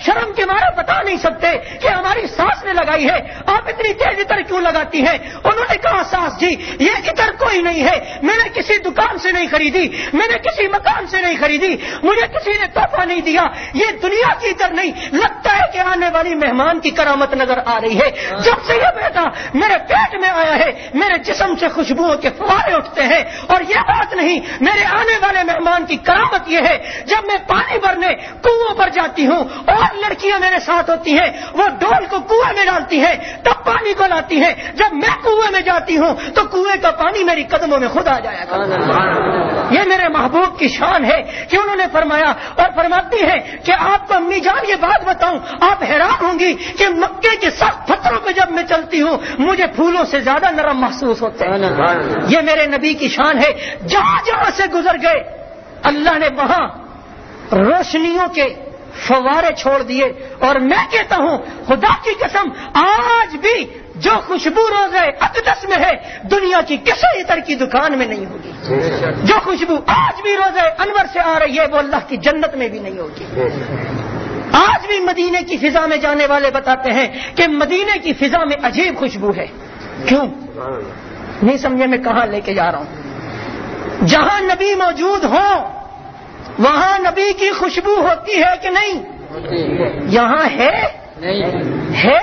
شرم کے مارے بتا نہیں سکتے کہ ہماری سانس نے لگائی ہے۔ آپ اتنی تیز اتر کیوں لگاتی ہیں؟ انہوں نے کہا سانس جی یہ اتر کوئی نہیں ہے۔ میں نے کسی دکان سے نہیں خریدی، میں نے کسی مکان سے نہیں خریدی۔ مجھے کسی نے تحفہ نہیں دیا۔ یہ دنیا کی اتر نہیں، لگتا ہے کہ آنے والی مہمان کی کرامت نظر آ رہی ہے۔ جب سے یہ بیٹا میرے پیٹ میں آیا ہے میرے جسم سے خوشبوؤں کے فوارے اٹھتے ہیں۔ اور یہ بات نہیں میرے آنے والے مہمان کی کرامت یہ ہے جب میں پانی بھرنے کنو پر جاتی ہوں اور لڑکیاں میرے ساتھ ہوتی ہیں وہ ڈول کو کنویں میں ڈالتی ہیں تب پانی کو لاتی ہیں۔ جب میں کنویں میں جاتی ہوں تو کنویں کا پانی میری قدموں میں خود آ جایا گا یہ میرے محبوب کی شان ہے کہ انہوں نے فرمایا اور فرماتی ہے کہ آپ کو امی جان یہ بات بتاؤں آپ حیران ہوں گی کہ مکے کے سخت پتھروں پہ جب میں چلتی ہوں مجھے پھولوں سے زیادہ نرم محسوس ہوتے ہیں۔ یہ میرے نبی کی شان ہے۔ جہاں جہاں سے گزر گئے اللہ نے وہاں روشنیوں کے فوارے چھوڑ دیے۔ اور میں کہتا ہوں خدا کی قسم آج بھی جو خوشبو روز ہے اقدس میں ہے دنیا کی کسی طرح کی دکان میں نہیں ہوگی۔ جو خوشبو آج بھی روز انور سے آ رہی ہے وہ اللہ کی جنت میں بھی نہیں ہوگی۔ آج بھی مدینے کی فضا میں جانے والے بتاتے ہیں کہ مدینے کی فضا میں عجیب خوشبو ہے۔ کیوں؟ نہیں سمجھے میں کہاں لے کے جا رہا ہوں۔ جہاں نبی موجود ہوں وہاں نبی کی خوشبو ہوتی ہے کہ نہیں؟ یہاں ہے؟ ہے؟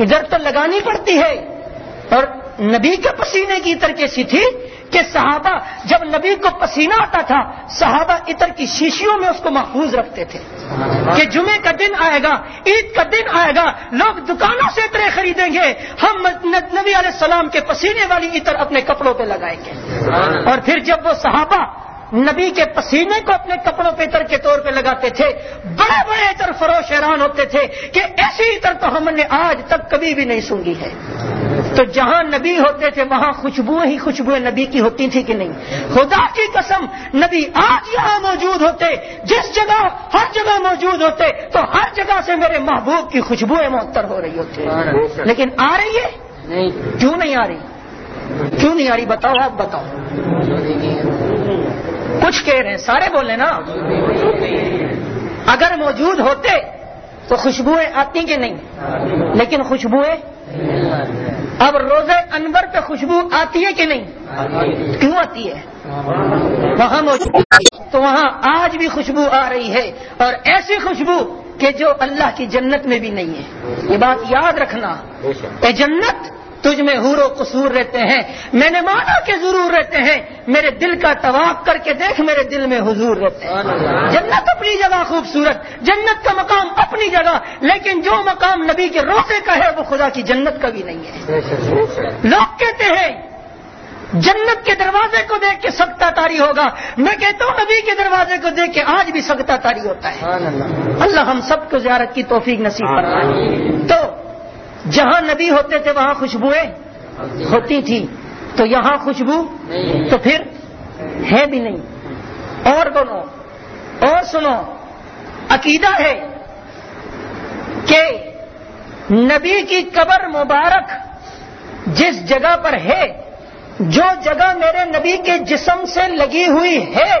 ادھر تو لگانی پڑتی ہے۔ اور نبی کے پسینے کی اتر کیسی تھی کہ صحابہ جب نبی کو پسینہ آتا تھا صحابہ اتر کی شیشیوں میں اس کو محفوظ رکھتے تھے کہ جمعے کا دن آئے گا عید کا دن آئے گا لوگ دکانوں سے اترے خریدیں گے ہم نبی علیہ السلام کے پسینے والی اتر اپنے کپڑوں پہ لگائیں گے۔ اور پھر جب وہ صحابہ نبی کے پسینے کو اپنے کپڑوں پہ کے طور پہ لگاتے تھے بڑے بڑے اتر فروش حیران ہوتے تھے کہ ایسی اتر تو ہم نے آج تک کبھی بھی نہیں سونگی ہے۔ تو جہاں نبی ہوتے تھے وہاں خوشبوئیں ہی خوشبوئیں نبی کی ہوتی تھی کہ نہیں؟ خدا کی قسم نبی آج یہاں موجود ہوتے جس جگہ ہر جگہ موجود ہوتے تو ہر جگہ سے میرے محبوب کی خوشبوئیں معطر ہو رہی ہوتی۔ لیکن آ رہی ہے؟ کیوں نہیں آ رہی؟ کیوں نہیں آ رہی؟ بتاؤ آپ بتاؤ۔ کچھ کہہ رہے ہیں، سارے بولے نا۔ اگر موجود ہوتے تو خوشبوئیں آتی کہ نہیں؟ لیکن خوشبوئیں؟ اب روزے انور پہ خوشبو آتی ہے کہ نہیں؟ کیوں آتی ہے؟ وہاں موجود تو وہاں آج بھی خوشبو آ رہی ہے۔ اور ایسی خوشبو کہ جو اللہ کی جنت میں بھی نہیں ہے۔ یہ بات یاد رکھنا۔ اے جنت تجھ میں حور و قصور رہتے ہیں۔ میں نے مانا کہ ضرور رہتے ہیں۔ میرے دل کا طواف کر کے دیکھ میرے دل میں حضور رہتے ہیں۔ جنت اپنی جگہ خوبصورت جنت کا مقام اپنی جگہ لیکن جو مقام نبی کے روزے کا ہے وہ خدا کی جنت کا بھی نہیں ہے۔ لوگ کہتے ہیں جنت کے دروازے کو دیکھ کے سکتا تاری ہوگا۔ میں کہتا ہوں نبی کے دروازے کو دیکھ کے آج بھی سکتا تاری ہوتا ہے۔ اللہ۔ ہم سب کو زیارت کی توفیق نصیب تو جہاں نبی ہوتے تھے وہاں خوشبوئیں ہوتی تھی۔ تو یہاں خوشبو تو پھر ہے بھی نہیں۔ اور بولو اور سنو، عقیدہ ہے کہ نبی کی قبر مبارک جس جگہ پر ہے، جو جگہ میرے نبی کے جسم سے لگی ہوئی ہے،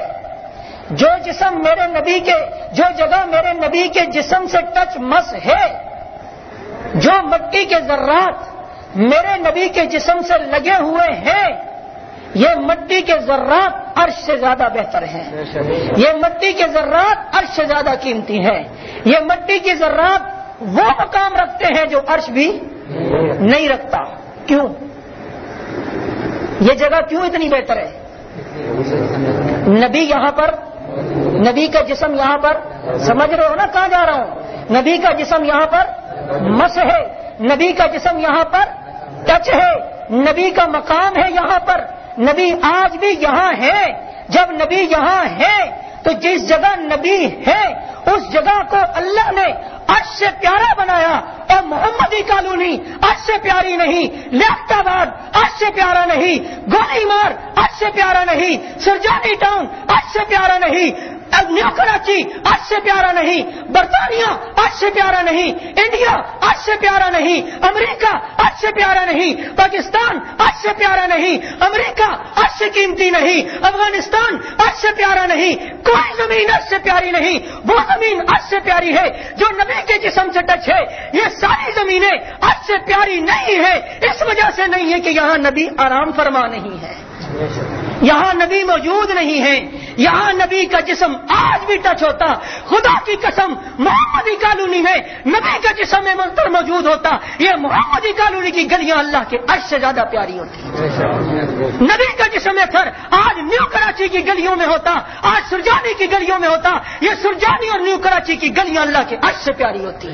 جو جسم میرے نبی کے، جو جگہ میرے نبی کے جسم سے ٹچ مس ہے جو مٹی کے ذرات میرے نبی کے جسم سے لگے ہوئے ہیں، یہ مٹی کے ذرات عرش سے زیادہ بہتر ہیں۔ یہ مٹی کے ذرات عرش سے زیادہ قیمتی ہیں۔ یہ مٹی کے ذرات وہ مقام رکھتے ہیں جو عرش بھی نہیں رکھتا۔ کیوں؟ یہ جگہ کیوں اتنی بہتر ہے؟ نبی یہاں پر، نبی کا جسم یہاں پر، سمجھ رہے ہو نا کہاں جا رہا ہوں؟ نبی کا جسم یہاں پر مس ہے۔ نبی کا جسم یہاں پر ٹچ ہے۔ نبی کا مقام ہے یہاں پر۔ نبی آج بھی یہاں ہے۔ جب نبی یہاں ہے تو جس جگہ نبی ہے، اس جگہ کو اللہ نے اج سے پیارا بنایا اور محمدی کالونی اج سے پیاری نہیں لیفٹ آباد اج سے پیارا نہیں گولی مار اج سے پیارا نہیں سرجانی ٹاؤن اج سے پیارا نہیں نیو کراچی آج سے پیارا نہیں برطانیہ آج سے پیارا نہیں انڈیا آج سے پیارا نہیں امریکہ آج سے پیارا نہیں پاکستان آج سے پیارا نہیں امریکہ آج سے قیمتی نہیں افغانستان آج سے پیارا نہیں کوئی زمین آج سے پیاری نہیں وہ زمین آج سے پیاری ہے جو نبی کے جسم سے ٹچ ہے، یہ ساری زمینیں آج سے پیاری نہیں ہے اس وجہ سے نہیں ہے کہ یہاں نبی آرام فرما نہیں ہے۔ یہاں نبی موجود نہیں ہے۔ یہاں نبی کا جسم آج بھی ٹچ ہوتا۔ خدا کی قسم محمدی کالونی میں نبی کا جسم منتر موجود ہوتا۔ یہ محمدی کالونی کی گلیاں اللہ کے عرش سے زیادہ پیاری ہوتی۔ نبی کا جسم تھر آج نیو کراچی کی گلیوں میں ہوتا۔ آج سرجانی کی گلیوں میں ہوتا۔ یہ سرجانی اور نیو کراچی کی گلیاں اللہ کے عرش سے پیاری ہوتی۔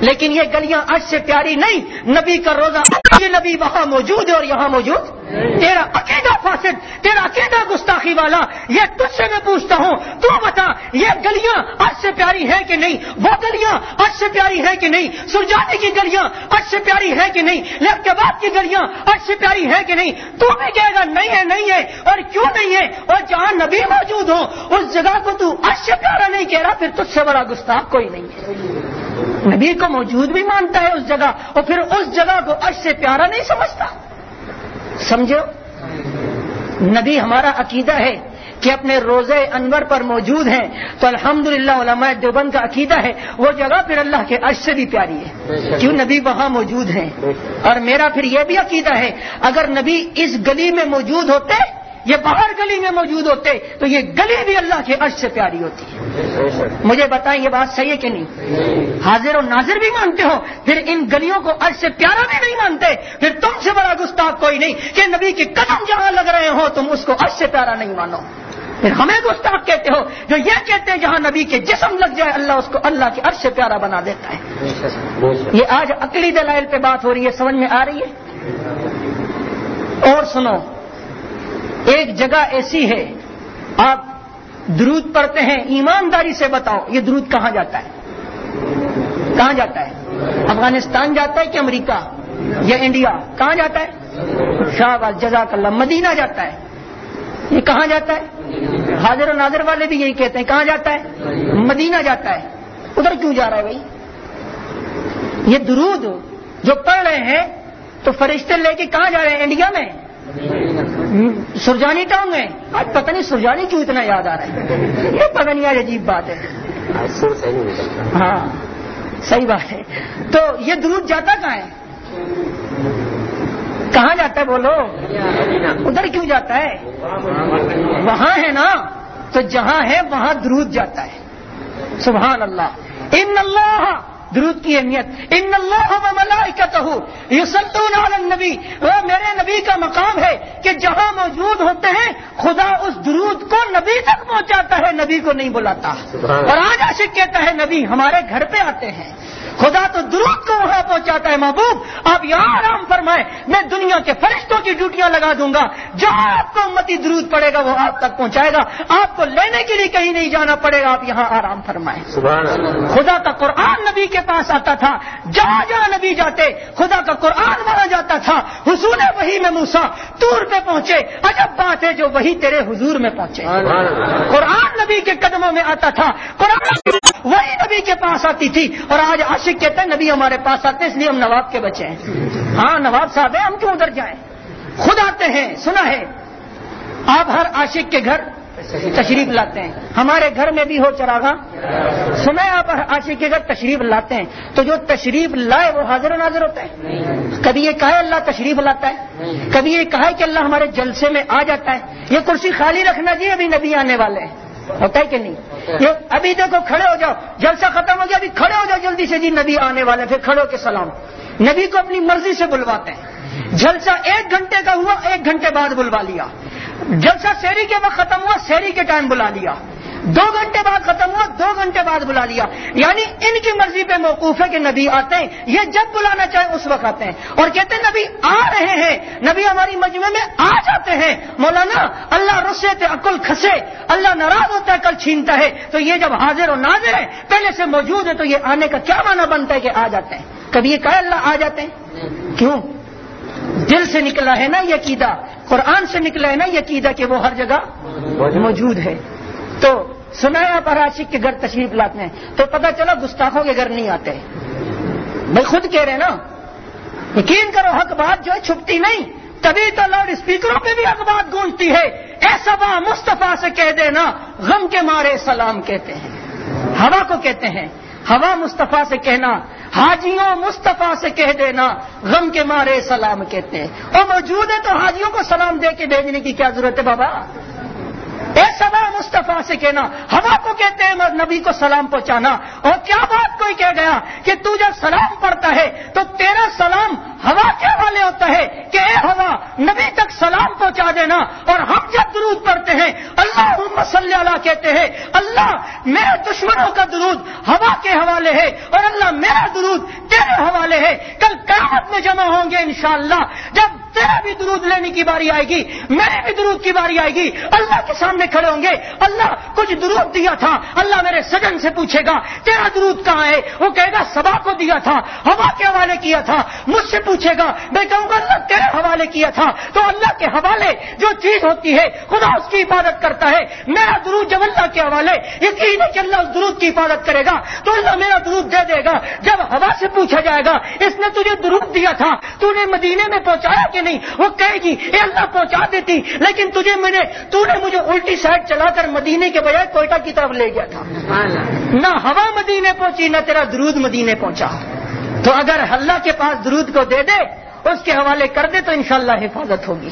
لیکن یہ گلیاں عرش سے پیاری نہیں۔ نبی کا روزہ یہ نبی وہاں موجود ہے اور یہاں موجود۔ تیرا عقیدہ فاسد۔ تیرا عقیدہ گستاخی والا، یہ تجھ سے میں پوچھتا ہوں، تو بتا، یہ گلیاں آج سے پیاری ہے کہ نہیں؟ وہ گلیاں آج سے پیاری ہے کہ نہیں؟ سرجانے کی گلیاں آج سے پیاری ہے کہ نہیں؟ لیفٹ کے بعد کی گلیاں آج سے پیاری ہے کہ نہیں؟ تو بھی کہے گا، نہیں ہے نہیں ہے، اور کیوں نہیں ہے؟ اور جہاں نبی موجود ہو اس جگہ کو تو آج سے پیارا نہیں کہہ رہا، پھر تجھ سے بڑا گستاخ کوئی نہیں ہے۔ نبی کو موجود بھی مانتا ہے اس جگہ، اور پھر اس جگہ کو آج سے پیارا نہیں سمجھتا۔ سمجھو نبی ہمارا عقیدہ ہے کہ اپنے روزے انور پر موجود ہیں تو الحمدللہ علماء دیوبند کا عقیدہ ہے، وہ جگہ پھر اللہ کے عرش سے بھی پیاری ہے۔ کیوں نبی وہاں موجود ہیں؟ اور میرا پھر یہ بھی عقیدہ ہے، اگر نبی اس گلی میں موجود ہوتے یہ باہر گلی میں موجود ہوتے تو یہ گلی بھی اللہ کے عرش سے پیاری ہوتی۔ ہے مجھے بتائیں یہ بات صحیح ہے کہ نہیں؟ حاضر و ناظر بھی مانتے ہو، پھر ان گلیوں کو عرش سے پیارا بھی نہیں مانتے۔ پھر تم سے بڑا گستاخ کوئی نہیں کہ نبی کے قدم جہاں لگ رہے ہو تم اس کو عرش سے پیارا نہیں مانو۔ پھر ہمیں گستاخ کہتے ہو، جو یہ کہتے ہیں جہاں نبی کے جسم لگ جائے، اللہ اس کو اللہ کے عرش سے پیارا بنا دیتا ہے۔ یہ آج عقلی دلائل پہ بات ہو رہی ہے، سمجھ میں آ رہی ہے؟ اور سنو ایک جگہ ایسی ہے، آپ درود پڑھتے ہیں، ایمانداری سے بتاؤ، یہ درود کہاں جاتا ہے؟ کہاں جاتا ہے؟ افغانستان جاتا ہے کہ امریکہ یا انڈیا؟ کہاں جاتا ہے؟ شاہباز جزاک اللہ، مدینہ جاتا ہے۔ یہ کہاں جاتا ہے؟ حاضر و ناظر والے بھی یہی کہتے ہیں، کہاں جاتا ہے؟ مدینہ جاتا ہے۔ ادھر کیوں جا رہا ہے بھائی؟ یہ درود جو پڑھ رہے ہیں، تو فرشتے لے کے کہاں جا رہے ہیں؟ انڈیا میں۔ سرجانی ٹاؤن میں آج پتہ نہیں سرجانی کیوں اتنا یاد آ رہا ہے؟ یہ پتہ نہیں آج عجیب بات ہے۔ ہاں صحیح بات ہے۔ تو یہ درود جاتا کہاں ہے؟ کہاں جاتا ہے بولو؟ ادھر کیوں جاتا ہے؟ وہاں ہے نا؟ تو جہاں ہے وہاں درود جاتا ہے۔ سبحان اللہ۔ ان اللہ درود کی اہمیت۔ ان اللہ ملائکتہ یصلون علی النبی۔ وہ میرے نبی کا مقام ہے کہ جہاں موجود ہوتے ہیں خدا اس درود کو نبی تک پہنچاتا ہے نبی کو نہیں بلاتا۔ اور آج عاشق کہتا ہے نبی ہمارے گھر پہ آتے ہیں۔ خدا تو درود کو وہاں پہنچاتا ہے محبوب آپ یہاں آرام فرمائے میں دنیا کے فرشتوں کی ڈیوٹیاں لگا دوں گا۔ جہاں آپ کو امتی درود پڑے گا وہ آپ تک پہنچائے گا۔ آپ کو لینے کے لیے کہیں نہیں جانا پڑے گا آپ یہاں آرام فرمائے خدا کا قرآن نبی کے پاس آتا تھا۔ جہاں جہاں نبی جاتے خدا کا قرآن مانا جاتا تھا۔ حضور وہی میں موسا تور پہ پہنچے۔ عجب بات ہے جو وہی تیرے حضور میں پہنچے۔ قرآن نبی کے قدموں میں آتا تھا۔ قرآن وہی نبی کے پاس آتی تھی اور آج عاشق کہتے ہیں نبی ہمارے پاس آتے ہیں، اس لیے ہم نواب کے بچے ہیں۔ ہاں نواب صاحب ہیں، ہم کیوں ادھر جائیں؟ خود آتے ہیں، سنا ہے۔ آپ ہر عاشق کے گھر تشریف لاتے ہیں۔ ہمارے گھر میں بھی ہو چراغا سنا ہے، آپ عاشق کے گھر تشریف لاتے ہیں۔ تو جو تشریف لائے وہ حاضر و ناظر ہوتا ہے؟ کبھی یہ کہا ہے اللہ تشریف لاتا ہے؟ کبھی یہ کہا ہے کہ اللہ ہمارے جلسے میں آ جاتا ہے؟ یہ کرسی خالی رکھنا جی ابھی نبی آنے والے ہیں۔ ہوتا ہے کہ نہیں؟ یہ ابھی دیکھو، کھڑے ہو جاؤ۔ جلسہ ختم ہو گیا، ابھی کھڑے ہو جاؤ جلدی سے۔ جی نبی آنے والے پھر کھڑے ہو کے سلام۔ نبی کو اپنی مرضی سے بلواتے ہیں۔ جلسہ ایک گھنٹے کا ہوا، ایک گھنٹے بعد بلوا لیا۔ جلسہ شہری کے وقت ختم ہوا شہری کے ٹائم بلا لیا۔ دو گھنٹے بعد ختم ہوا، دو گھنٹے بعد بلا لیا۔ یعنی ان کی مرضی پہ موقوف ہے کہ نبی آتے ہیں، یہ جب بلانا چاہے اس وقت آتے ہیں۔ اور کہتے ہیں، نبی آ رہے ہیں، نبی ہماری مجموعے میں آ جاتے ہیں۔ مولانا، اللہ رسے تھے عقل کھسے، اللہ ناراض ہوتا ہے، کل چھینتا ہے۔ تو یہ جب حاضر و ناظر ہے پہلے سے موجود ہے تو یہ آنے کا کیا معنی بنتا ہے کہ آ جاتے ہیں؟ کبھی یہ کہا اللہ آ جاتے ہیں؟ کیوں؟ دل سے نکلا ہے نا یہ عقیدہ، قرآن سے نکلا ہے نا یہ عقیدہ کہ وہ ہر جگہ موجود ہے۔ تو سنا ہے آپ عاشق کے گھر تشریف لاتے ہیں۔ تو پتہ چلا گستاخوں کے گھر نہیں آتے۔ بھائی خود کہہ رہے نا، یقین کرو حق بات جو ہے چھپتی نہیں۔ تبھی تو لاؤڈ اسپیکروں پہ بھی حق بات گونجتی ہے۔ ایسا با مصطفیٰ سے کہہ دینا، غم کے مارے سلام کہتے ہیں۔ ہوا کو کہتے ہیں۔ ہوا مصطفیٰ سے کہنا، حاجیوں مصطفیٰ سے کہہ دینا، غم کے مارے سلام کہتے ہیں۔ اور موجود ہے تو حاجیوں کو سلام دے کے بھیجنے کی کیا ضرورت ہے بابا؟ اے سبا مصطفیٰ سے کہنا، ہوا کو کہتے ہیں نبی کو سلام پہنچانا۔ اور کیا بات کوئی کہہ گیا کہ تو جب سلام پڑھتا ہے تو تیرا سلام ہوا کے حوالے ہوتا ہے کہ اے ہوا، نبی تک سلام پہنچا دینا۔ اور ہم جب درود پڑھتے ہیں اللہ صلی اللہ کہتے ہیں، اللہ میرے دشمنوں کا درود ہوا کے حوالے ہے اور اللہ میرا درود تیرے حوالے ہے۔ کل قیامت میں جمع ہوں گے انشاءاللہ۔ جب تیرا بھی درود لینے کی باری آئے گی، میرے بھی درود کی باری آئے گی، اللہ کے سامنے کھڑے ہوں گے۔ اللہ، کچھ درود دیا تھا۔ اللہ میرے سجن سے پوچھے گا، تیرا درود کہاں ہے؟ وہ کہے گا، سبا کو دیا تھا، ہوا کے حوالے کیا تھا۔ مجھ سے پوچھے گا، میں کہوں گا، اللہ تیرے حوالے کیا تھا۔ تو اللہ کے حوالے جو چیز ہوتی ہے، خدا اس کی حفاظت کرتا ہے۔ میرا درود جب اللہ کے حوالے، یقین ہے کہ اللہ اس درود کی حفاظت کرے گا۔ تو اللہ میرا درود دے دے گا۔ جب ہوا سے پوچھا جائے گا، اس نے تجھے درود دیا تھا تو نے مدینے میں پہنچایا کہ نہیں؟ وہ کہے گی، اے اللہ پہنچا دیتی، لیکن تجھے میں نے تو نے مجھے الٹی سائڈ چلا کر مدینے کے بجائے کوئٹہ کی طرف لے گیا تھا۔ نہ ہوا مدینے پہنچی نہ تیرا درود مدینے پہنچا۔ تو اگر اللہ کے پاس درود کو دے دے اس کے حوالے کر دے تو انشاءاللہ حفاظت ہوگی۔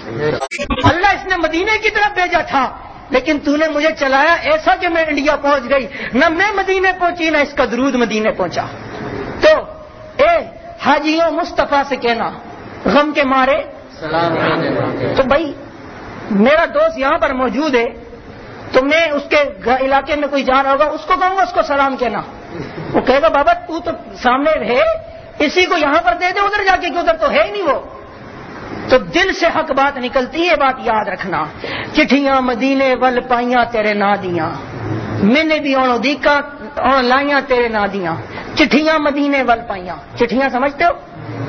اللہ اس نے مدینے کی طرف بھیجا تھا لیکن تو نے مجھے چلایا ایسا کہ میں انڈیا پہنچ گئی۔ نہ میں مدینے پہنچی نہ اس کا درود مدینے پہنچا۔ تو اے حاجیوں مصطفیٰ سے کہنا غم کے مارے۔ تو بھائی میرا دوست یہاں پر موجود ہے۔ تو میں اس کے علاقے میں کوئی جا رہا ہوگا، اس کو کہوں گا، اس کو سلام کہنا۔ وہ کہے گا، بابا، تو تو سامنے ہے، اسی کو یہاں پر دے دے، ادھر جا کے کہ ادھر تو ہے ہی نہیں وہ۔ تو دل سے حق بات نکلتی ہے بات یاد رکھنا۔ چٹھیاں، مدینے، ول پائیاں، تیرے نا دیاں۔ میں نے بھی اونو دیکھا لائیاں، تیرے نا دیاں۔ چٹھیاں، مدینے، ول پائیاں۔ چٹھیاں سمجھتے ہو؟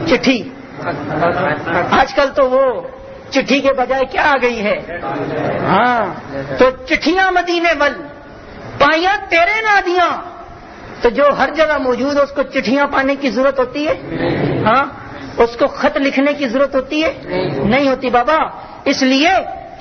چٹھی۔ آج کل تو وہ چٹھی کے بجائے کیا آ گئی ہے؟ ہاں تو چٹھیاں مدینے ول، پائیاں تیرے نہ دیا۔ تو جو ہر جگہ موجود ہے، اس کو چٹھیاں پانے کی ضرورت ہوتی ہے؟ ہاں اس کو خط لکھنے کی ضرورت ہوتی ہے؟ نہیں ہوتی بابا، اس لیے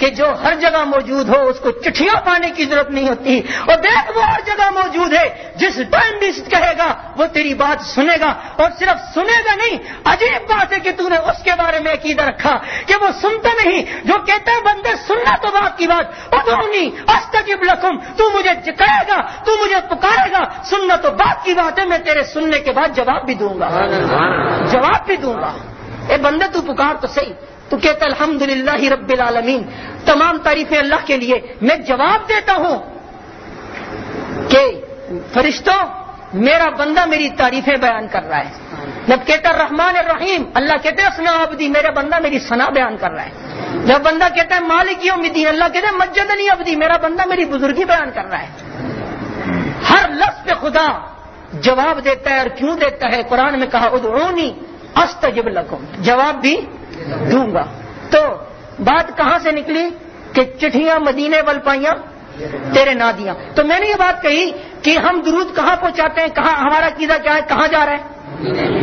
کہ جو ہر جگہ موجود ہو اس کو چٹھیاں پانے کی ضرورت نہیں ہوتی۔ اور دیکھ وہ ہر جگہ موجود ہے۔ جس ٹائم بھی کہے گا وہ تیری بات سنے گا۔ اور صرف سنے گا نہیں عجیب بات ہے کہ تو نے اس کے بارے میں عقیدہ رکھا کہ وہ سنتا نہیں۔ جو کہتا ہے بندے سننا تو بات کی بات۔ ادونی استجب لکم تو مجھے کہے گا تو مجھے پکارے گا۔ سننا تو بات کی بات ہے میں تیرے سننے کے بعد جواب بھی دوں گا۔ جواب بھی دوں گا۔ اے بندے تو پکار تو صحیح۔ تو کہتا الحمد للہ رب العالمین. تمام تعریفیں اللہ کے لیے۔ میں جواب دیتا ہوں کہ فرشتوں، میرا بندہ میری تعریفیں بیان کر رہا ہے۔ جب کہتا رحمان الرحیم. اللہ کہتے اسنا ابدی میرا بندہ میری سنا بیان کر رہا ہے۔ جب بندہ کہتا ہے، مالک یوم الدین. اللہ کہتے ہیں مسجد علی ابدی میرا بندہ میری بزرگی بیان کر رہا ہے۔ ہر لفظ پہ خدا جواب دیتا ہے اور کیوں دیتا ہے؟ قرآن میں کہا، ادعونی استجب لکم. جواب بھی دوں گا۔ تو بات کہاں سے نکلی کہ چٹھیاں مدینے ول پائیاں تیرے نہ دیا۔ تو میں نے یہ بات کہی کہ ہم درود کہاں پہنچاتے ہیں؟ کہاں ہمارا قیدا کیا ہے؟ کہاں جا رہا ہے؟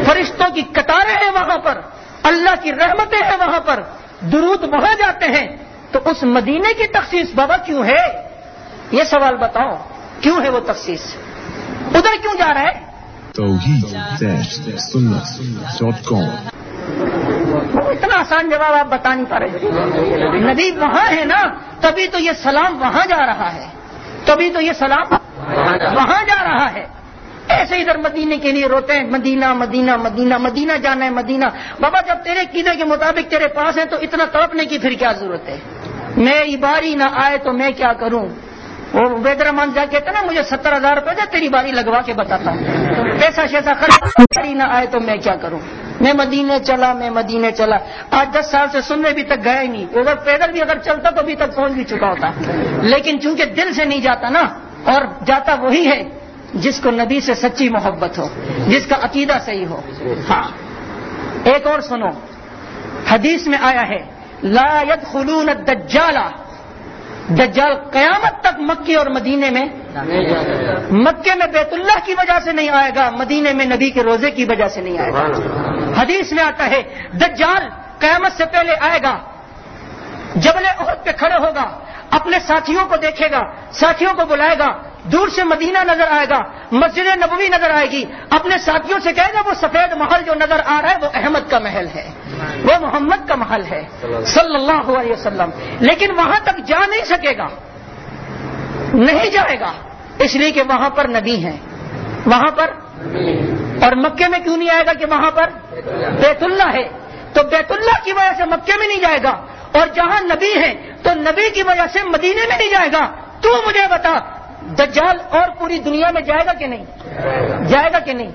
فرشتوں کی قطاریں ہیں وہاں پر، اللہ کی رحمتیں ہیں وہاں پر۔ درود وہاں جاتے ہیں۔ تو اس مدینے کی تخصیص بابا کیوں ہے؟ یہ سوال بتاؤ، کیوں ہے وہ تفصیص ادھر کیوں جا رہا ہے؟ وہ اتنا آسان جواب آپ بتا نہیں پا رہے۔ نبی وہاں ہے نا، تبھی تو یہ سلام وہاں جا رہا ہے۔ تبھی تو یہ سلام وہاں جا رہا ہے۔ ایسے ادھر مدینے کے لیے روتے ہیں، مدینہ مدینہ مدینہ مدینہ جانا ہے، مدینہ۔ بابا، جب تیرے قیدے کے مطابق تیرے پاس ہے تو اتنا تڑپنے کی پھر کیا ضرورت ہے؟ میری باری نہ آئے تو میں کیا کروں؟ وہ وید رحمان جا کہتے نا، مجھے ستر ہزار روپے تیری باری لگوا کے بتاتا ہوں۔ پیسہ شیسا خرچ، باری نہ آئے تو میں کیا کروں؟ میں مدینے چلا، میں مدینے چلا۔ آج دس سال سے سننے بھی تک گئے نہیں۔ اگر پیدل بھی اگر چلتا تو ابھی تک پہنچ بھی چکا ہوتا۔ لیکن چونکہ دل سے نہیں جاتا نا، اور جاتا وہی ہے جس کو نبی سے سچی محبت ہو، جس کا عقیدہ صحیح ہو۔ ہاں۔ ایک اور سنو۔ حدیث میں آیا ہے، لا يدخلون الدجال دجال قیامت تک مکے اور مدینے میں مکے میں بیت اللہ کی وجہ سے نہیں آئے گا مدینے میں نبی کے روزے کی وجہ سے نہیں آئے گا۔ حدیث میں آتا ہے دجال قیامت سے پہلے آئے گا جبل عہد پہ کھڑے ہوگا، اپنے ساتھیوں کو دیکھے گا، ساتھیوں کو بلائے گا، دور سے مدینہ نظر آئے گا، مسجد نبوی نظر آئے گی، اپنے ساتھیوں سے کہے گا، وہ سفید محل جو نظر آ رہا ہے، وہ احمد کا محل ہے۔ وہ محمد کا محل ہے۔ صلی اللہ علیہ وسلم۔ لیکن وہاں تک جا نہیں سکے گا۔ نہیں جائے گا۔ اس لیے کہ وہاں پر نبی ہیں۔ وہاں پر اور مکے میں کیوں نہیں آئے گا کہ وہاں پر بیت اللہ ہے؟ تو بیت اللہ کی وجہ سے مکے میں نہیں جائے گا۔ اور جہاں نبی ہے تو نبی کی وجہ سے مدینے میں نہیں جائے گا۔ تو مجھے بتا، دجال اور پوری دنیا میں جائے گا کہ نہیں؟ جائے گا کہ نہیں؟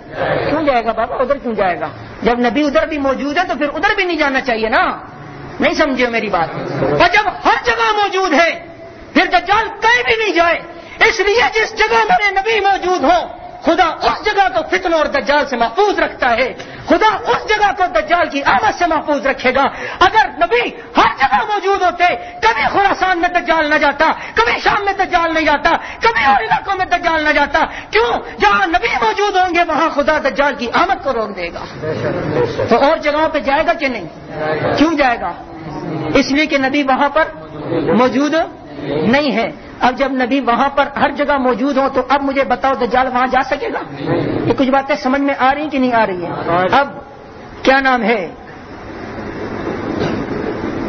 کیوں جائے گا بابا؟ ادھر کیوں جائے گا؟ جب نبی ادھر بھی موجود ہے تو پھر ادھر بھی نہیں جانا چاہیے نا۔ نہیں سمجھے میری بات؟ اور جب ہر جگہ موجود ہے، پھر دجال کہیں بھی نہیں جائے۔ اس لیے جس جگہ میرے نبی موجود ہوں خدا اس جگہ کو فتن اور دجال سے محفوظ رکھتا ہے۔ خدا اس جگہ کو دجال کی آمد سے محفوظ رکھے گا۔ اگر نبی ہر جگہ موجود ہوتے، کبھی خوراسان میں دجال نہ جاتا، کبھی شام میں دجال نہیں جاتا کبھی اور علاقوں میں دجال نہ جاتا۔ کیوں؟ جہاں نبی موجود ہوں گے، وہاں خدا دجال کی آمد کو روک دے گا۔ تو اور جگہوں پہ جائے گا کہ نہیں؟ کیوں جائے گا؟ اس لیے کہ نبی وہاں پر موجود نہیں ہے۔ اب جب نبی وہاں پر ہر جگہ موجود ہوں تو اب مجھے بتاؤ دجال وہاں جا سکے گا؟ یہ کچھ باتیں سمجھ میں آ رہی کہ نہیں آ رہی ہیں؟ اب کیا نام ہے؟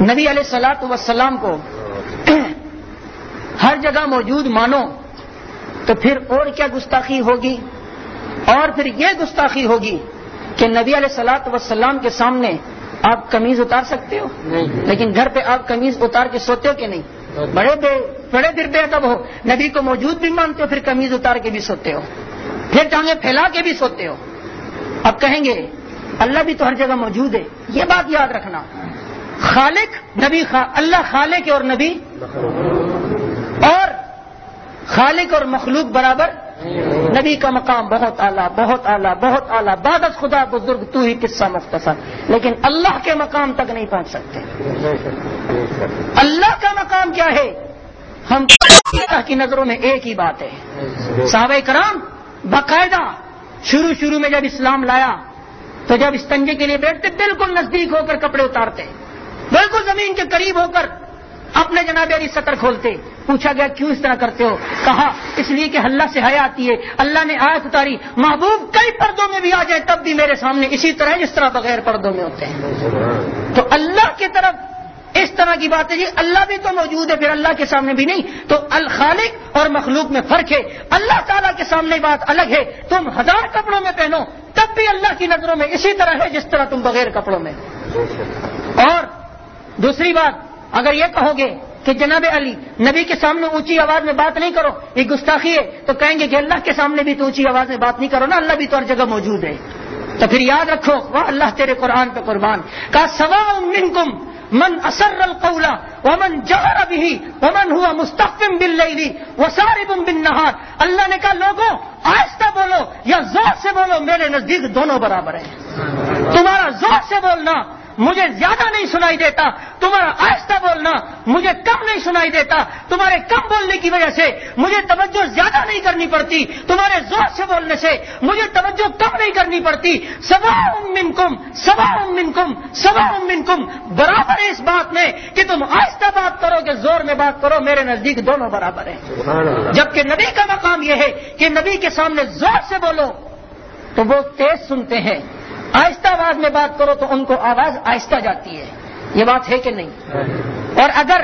نبی علیہ سلاط وسلام کو ہر جگہ موجود مانو تو پھر اور کیا گستاخی ہوگی؟ اور پھر یہ گستاخی ہوگی کہ نبی علیہ سلاط وسلام کے سامنے آپ قمیض اتار سکتے ہو؟ لیکن گھر پہ آپ قمیض اتار کے سوتے ہو کہ نہیں؟ بڑے بے بڑے دیر بے ادب ہو۔ نبی کو موجود بھی مانتے ہو، پھر قمیض اتار کے بھی سوتے ہو۔ پھر ٹانگیں پھیلا کے بھی سوتے ہو۔ اب کہیں گے، اللہ بھی تو ہر جگہ موجود ہے۔ یہ بات یاد رکھنا۔ خالق نبی خا، اللہ خالق اور نبی۔ اور خالق اور مخلوق برابر نبی کا مقام بہت اعلیٰ بہت اعلیٰ بہت اعلیٰ۔ بادت خدا بزرگ، تو ہی قصہ مختصر۔ لیکن اللہ کے مقام تک نہیں پہنچ سکتے۔ اللہ کا مقام کیا ہے؟ ہم اللہ کی نظروں میں ایک ہی بات ہے۔ صحابہ کرام باقاعدہ شروع شروع میں جب اسلام لایا، تو جب استنجے کے لیے بیٹھتے، بالکل نزدیک ہو کر کپڑے اتارتے۔ بالکل زمین کے قریب ہو کر اپنے جناب علی سطر کھولتے۔ پوچھا گیا، کیوں اس طرح کرتے ہو؟ کہا، اس لیے کہ اللہ سے حیا آتی ہے۔ اللہ نے آیت اتاری، محبوب کئی پردوں میں بھی آ جائے، تب بھی میرے سامنے اسی طرح جس طرح بغیر پردوں میں ہوتے ہیں۔ تو اللہ کی طرف اس طرح کی بات ہے جی اللہ بھی تو موجود ہے، پھر اللہ کے سامنے بھی نہیں۔ تو الخالق اور مخلوق میں فرق ہے۔ اللہ تعالیٰ کے سامنے بات الگ ہے۔ تم ہزار کپڑوں میں پہنو، تب بھی اللہ کی نظروں میں اسی طرح ہے جس طرح تم بغیر کپڑوں میں۔ اور دوسری بات، اگر یہ کہو گے کہ جناب علی، نبی کے سامنے اونچی آواز میں بات نہیں کرو، یہ گستاخی ہے، تو کہیں گے کہ اللہ کے سامنے بھی تو اونچی آواز میں بات نہیں کرو نا، اللہ بھی تو ہر جگہ موجود ہے۔ تو پھر یاد رکھو، وہ اللہ تیرے قرآن پہ قربان۔ کا سوا منکم من اثر القولا ومن جہر بھی ومن ہوا مستقم بل لی وہ سارے بم بن نہار اللہ نے کہا، لوگوں، آہستہ بولو یا زور سے بولو، میرے نزدیک دونوں برابر ہیں۔ تمہارا زور سے بولنا مجھے زیادہ نہیں سنائی دیتا۔ تمہارا آہستہ بولنا مجھے کم نہیں سنائی دیتا۔ تمہارے کم بولنے کی وجہ سے مجھے توجہ زیادہ نہیں کرنی پڑتی۔ تمہارے زور سے بولنے سے مجھے توجہ کم نہیں کرنی پڑتی۔ سوا امن کم سوا امن کم سوا امن کم برابر ہے اس بات میں کہ تم آہستہ بات کرو کہ زور میں بات کرو میرے نزدیک دونوں برابر ہیں۔ جبکہ نبی کا مقام یہ ہے کہ نبی کے سامنے زور سے بولو تو وہ تیز سنتے ہیں۔ آہستہ آواز میں بات کرو تو ان کو آواز آہستہ جاتی ہے۔ یہ بات ہے کہ نہیں؟ اور اگر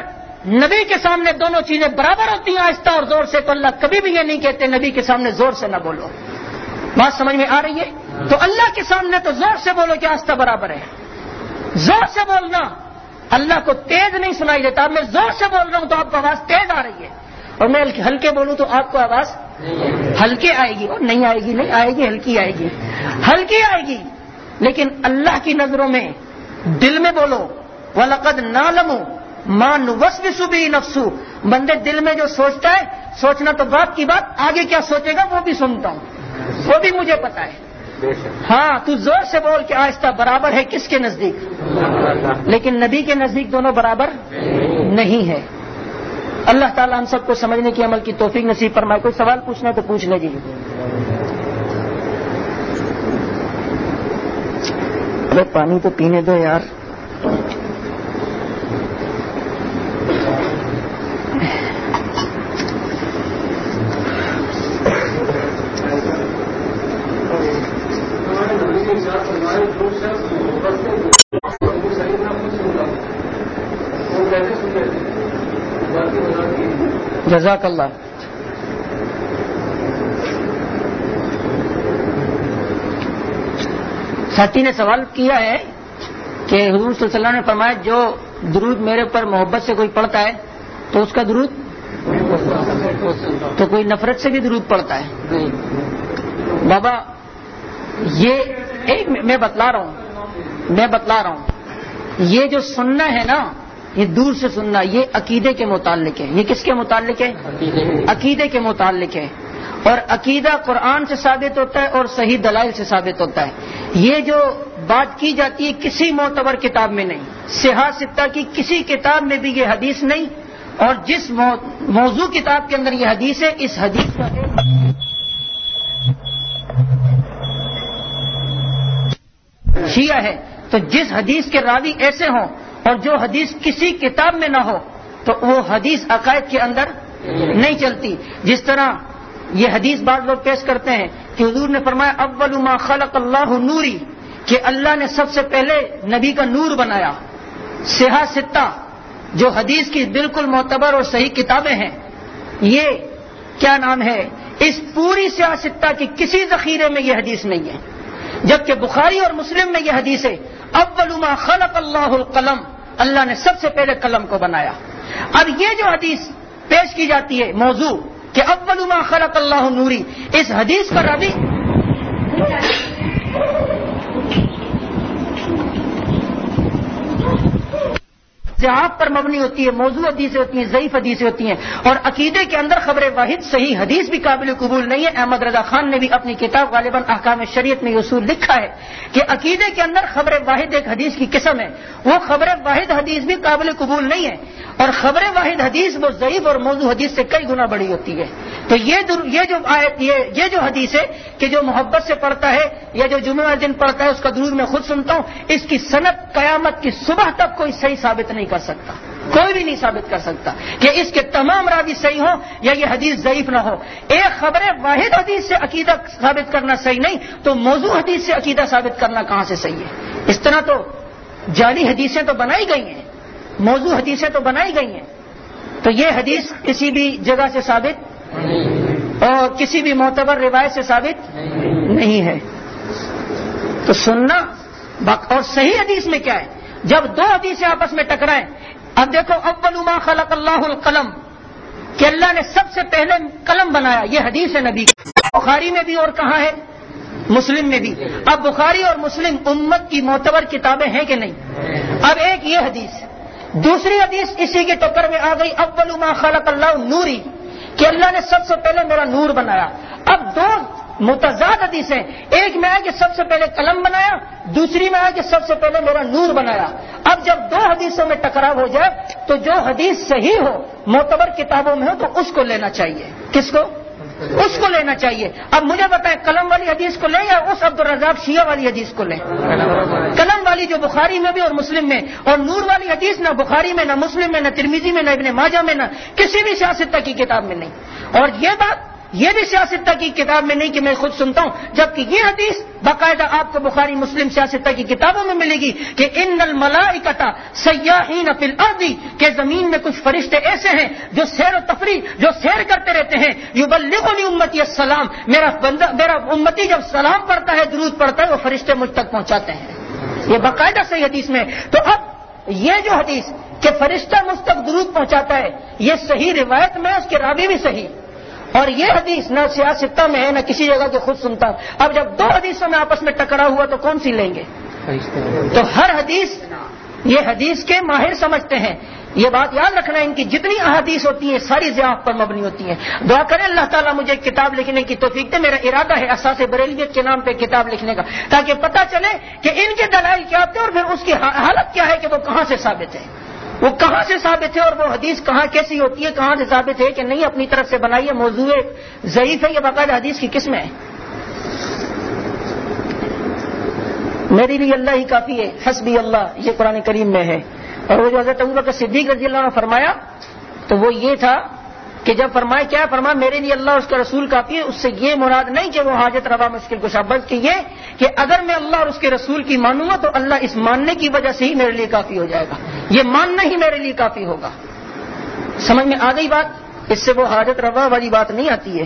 نبی کے سامنے دونوں چیزیں برابر ہوتی ہیں آہستہ اور زور سے تو اللہ کبھی بھی یہ نہیں کہتے نبی کے سامنے زور سے نہ بولو۔ بات سمجھ میں آ رہی ہے؟ تو اللہ کے سامنے تو زور سے بولو کہ آستہ برابر ہے۔ زور سے بولنا اللہ کو تیز نہیں سنائی دیتا۔ اب میں زور سے بول رہا ہوں تو آپ کو آواز تیز آ رہی ہے۔ اور میں ہلکے بولوں تو آپ کو آواز ہلکے آئے گی اور نہیں آئے گی نہیں آئے گی ہلکی آئے گی۔ ہلکی آئے گی۔ لیکن اللہ کی نظروں میں دل میں بولو وہ لقد نہ لمو ماں نوس بھی صبح نفسو بندے دل میں جو سوچتا ہے سوچنا تو بات کی بات آگے کیا سوچے گا وہ بھی سنتا ہوں۔ وہ بھی مجھے پتا ہے۔ ہاں تو زور سے بول کے آہستہ برابر ہے کس کے نزدیک؟ لیکن نبی کے نزدیک دونوں برابر نہیں ہے۔ اللہ تعالیٰ ہم سب کو سمجھنے کی عمل کی توفیق نصیب فرمائے۔ کوئی سوال پوچھنا ہے تو پوچھ لے جی ارے پانی تو پینے دو یار۔ جزاک اللہ۔ ساتھی نے سوال کیا ہے کہ حضور صلی اللہ علیہ وسلم نے فرمایا جو درود میرے اوپر محبت سے کوئی پڑھتا ہے تو اس کا درود تو کوئی نفرت سے بھی درود پڑتا ہے بابا، یہ ایک میں بتلا رہا ہوں، میں بتلا رہا ہوں۔ یہ جو سننا ہے نا، یہ دور سے سننا، یہ عقیدے کے متعلق ہے۔ یہ کس کے متعلق ہے؟ عقیدے کے متعلق ہے۔ اور عقیدہ قرآن سے ثابت ہوتا ہے اور صحیح دلائل سے ثابت ہوتا ہے۔ یہ جو بات کی جاتی ہے کسی معتبر کتاب میں نہیں سیاح ستہ کی کسی کتاب میں بھی یہ حدیث نہیں، اور جس موضوع کتاب کے اندر یہ حدیث ہے، اس حدیث کا شیعہ ہے۔ تو جس حدیث کے راوی ایسے ہوں اور جو حدیث کسی کتاب میں نہ ہو، تو وہ حدیث عقائد کے اندر نہیں چلتی۔ جس طرح یہ حدیث بعض لوگ پیش کرتے ہیں کہ حضور نے فرمایا، اول ما خلق اللہ نوری، کہ اللہ نے سب سے پہلے نبی کا نور بنایا۔ سیاح ستہ، جو حدیث کی بالکل معتبر اور صحیح کتابیں ہیں۔ یہ کیا نام ہے؟ اس پوری سیاح ستہ کی کسی ذخیرے میں یہ حدیث نہیں ہے۔ جبکہ بخاری اور مسلم میں یہ حدیث ہے، اول ما خلق اللہ القلم، اللہ نے سب سے پہلے قلم کو بنایا۔ اب یہ جو حدیث پیش کی جاتی ہے، موضوع کہ اول ما خلق اللہ نوری. اس حدیث کا ربی جہاد پر مبنی ہوتی ہے، موضوع حدیثیں ہوتی ہیں، ضعیف حدیثیں ہوتی ہیں، اور عقیدے کے اندر خبر واحد صحیح حدیث بھی قابل قبول نہیں ہے۔ احمد رضا خان نے بھی اپنی کتاب غالباً احکام شریعت میں اصول لکھا ہے کہ عقیدے کے اندر خبر واحد ایک حدیث کی قسم ہے۔ وہ خبر واحد حدیث بھی قابل قبول نہیں ہے، اور خبر واحد حدیث وہ ضعیف اور موضوع حدیث سے کئی گنا بڑی ہوتی ہے۔ تو یہ یہ جو آیت، یہ جو حدیث ہے کہ جو محبت سے پڑھتا ہے یا جو جمعہ دن پڑھتا ہے، اس کا درود میں خود سنتا ہوں، اس کی صنعت قیامت کی صبح تک کوئی صحیح ثابت نہیں کر سکتا۔ کوئی بھی نہیں ثابت کر سکتا کہ اس کے تمام راوی صحیح ہوں یا یہ حدیث ضعیف نہ ہو۔ ایک خبر واحد حدیث سے عقیدہ ثابت کرنا صحیح نہیں، تو موضوع حدیث سے عقیدہ ثابت کرنا کہاں سے صحیح ہے؟ اس طرح تو جعلی حدیثیں تو بنائی گئی ہیں، موضوع حدیثیں تو بنائی گئی ہیں۔ تو یہ حدیث کسی بھی جگہ سے ثابت اور کسی بھی معتبر روایت سے ثابت نہیں ہے۔ تو سننا اور صحیح حدیث میں کیا ہے؟ جب دو حدیثیں آپس میں ٹکرائیں، اب دیکھو اول ما خلق اللہ القلم، کہ اللہ نے سب سے پہلے قلم بنایا، یہ حدیث ہے نبی بخاری میں بھی اور کہاں ہے؟ مسلم میں بھی۔ اب بخاری اور مسلم امت کی معتبر کتابیں ہیں کہ نہیں؟ اب ایک یہ حدیث دوسری حدیث اسی کے ٹکر میں آ گئی، اول ما خلق اللہ نوری۔ کہ اللہ نے سب سے پہلے میرا نور بنایا۔ اب دو متضاد حدیث ہیں ایک میں آیا کہ سب سے پہلے قلم بنایا، دوسری میں آیا کہ سب سے پہلے میرا نور بنایا۔ اب جب دو حدیثوں میں ٹکراؤ ہو جائے، تو جو حدیث صحیح ہو، معتبر کتابوں میں ہو، تو اس کو لینا چاہیے۔ کس کو؟ اس کو لینا چاہیے۔ اب مجھے بتائیں، قلم والی حدیث کو لیں یا اس عبد الرزاق شیعہ والی حدیث کو لیں؟ قلم والی جو بخاری میں بھی اور مسلم میں، اور نور والی حدیث نہ بخاری میں، نہ مسلم میں، نہ ترمیزی میں، نہ ابن ماجہ میں، نہ کسی بھی سیاست کی کتاب میں نہیں۔ اور یہ بات یہ بھی سیاستہ کی کتاب میں نہیں کہ میں خود سنتا ہوں، جبکہ یہ حدیث باقاعدہ آپ کو بخاری مسلم سیاستہ کی کتابوں میں ملے گی کہ ان نل ملا اکتا سیاحین اپل کہ زمین میں کچھ فرشتے ایسے ہیں جو سیر و تفریح، جو سیر کرتے رہتے ہیں۔ یو بلغنی امتی السلام، میرا بندہ، میرا امتی جب سلام پڑھتا ہے، درود پڑھتا ہے، وہ فرشتے مجھ تک پہنچاتے ہیں۔ یہ باقاعدہ صحیح حدیث میں تو اب یہ جو حدیث کہ فرشتہ مجھ تک درود پہنچاتا ہے، یہ صحیح روایت میں اس کے رابی بھی صحیح اور یہ حدیث نہ سیاستہ میں ہے، نہ کسی جگہ کے خود سنتا اب جب دو حدیثوں میں آپس میں ٹکرا ہوا تو کون سی لیں گے؟ تو ہر حدیث، یہ حدیث کے ماہر سمجھتے ہیں۔ یہ بات یاد رکھنا ہے، ان کی جتنی احادیث ہوتی ہیں، ساری ضیاف پر مبنی ہوتی ہیں۔ دعا کریں اللہ تعالیٰ مجھے کتاب لکھنے کی توفیق دے۔ میرا ارادہ ہے اساس بریلیت کے نام پہ کتاب لکھنے کا، تاکہ پتہ چلے کہ ان کے دلائل کیا ہوتے ہیں اور پھر اس کی حالت کیا ہے کہ وہ کہاں سے ثابت ہے وہ کہاں سے ثابت ہے اور وہ حدیث کہاں کیسی ہوتی ہے، کہاں سے ثابت ہے کہ نہیں، اپنی طرف سے بنائیے موضوع ضعیف ہے یہ باقاعدہ حدیث کی قسم ہے میری بھی اللہ ہی کافی ہے، حسبی اللہ، یہ قرآن کریم میں ہے۔ اور وہ جو حضرت کا صدیق رضی اللہ نے فرمایا، تو وہ یہ تھا کہ جب فرمائے کیا فرمایا میرے لیے اللہ اس کا رسول کافی ہے اس سے یہ مراد نہیں کہ وہ حاجت روا مشکل کو بلکہ یہ کہ اگر میں اللہ اور اس کے رسول کی مانوں گا تو اللہ اس ماننے کی وجہ سے ہی میرے لیے کافی ہو جائے گا۔ یہ ماننا ہی میرے لیے کافی ہوگا۔ سمجھ میں آ گئی بات؟ اس سے وہ حاجت روا والی بات نہیں آتی ہے۔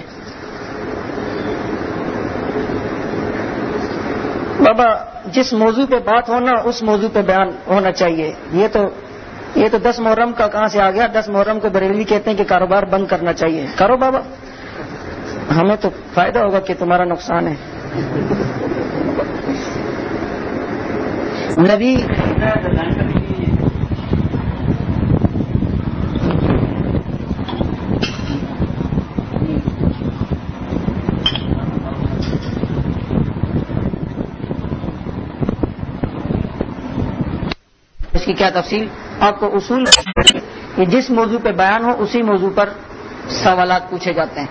بابا، جس موضوع پہ بات ہونا، اس موضوع پہ بیان ہونا چاہیے۔ یہ تو یہ تو دس محرم کا کہاں سے آ گیا؟ دس محرم کو بریلی کہتے ہیں کہ کاروبار بند کرنا چاہیے۔ کرو بابا، ہمیں تو فائدہ ہوگا کہ تمہارا نقصان ہے۔ نبی اس کی کیا تفصیل؟ آپ کو اصول کہ جس موضوع پہ بیان ہو اسی موضوع پر سوالات پوچھے جاتے ہیں۔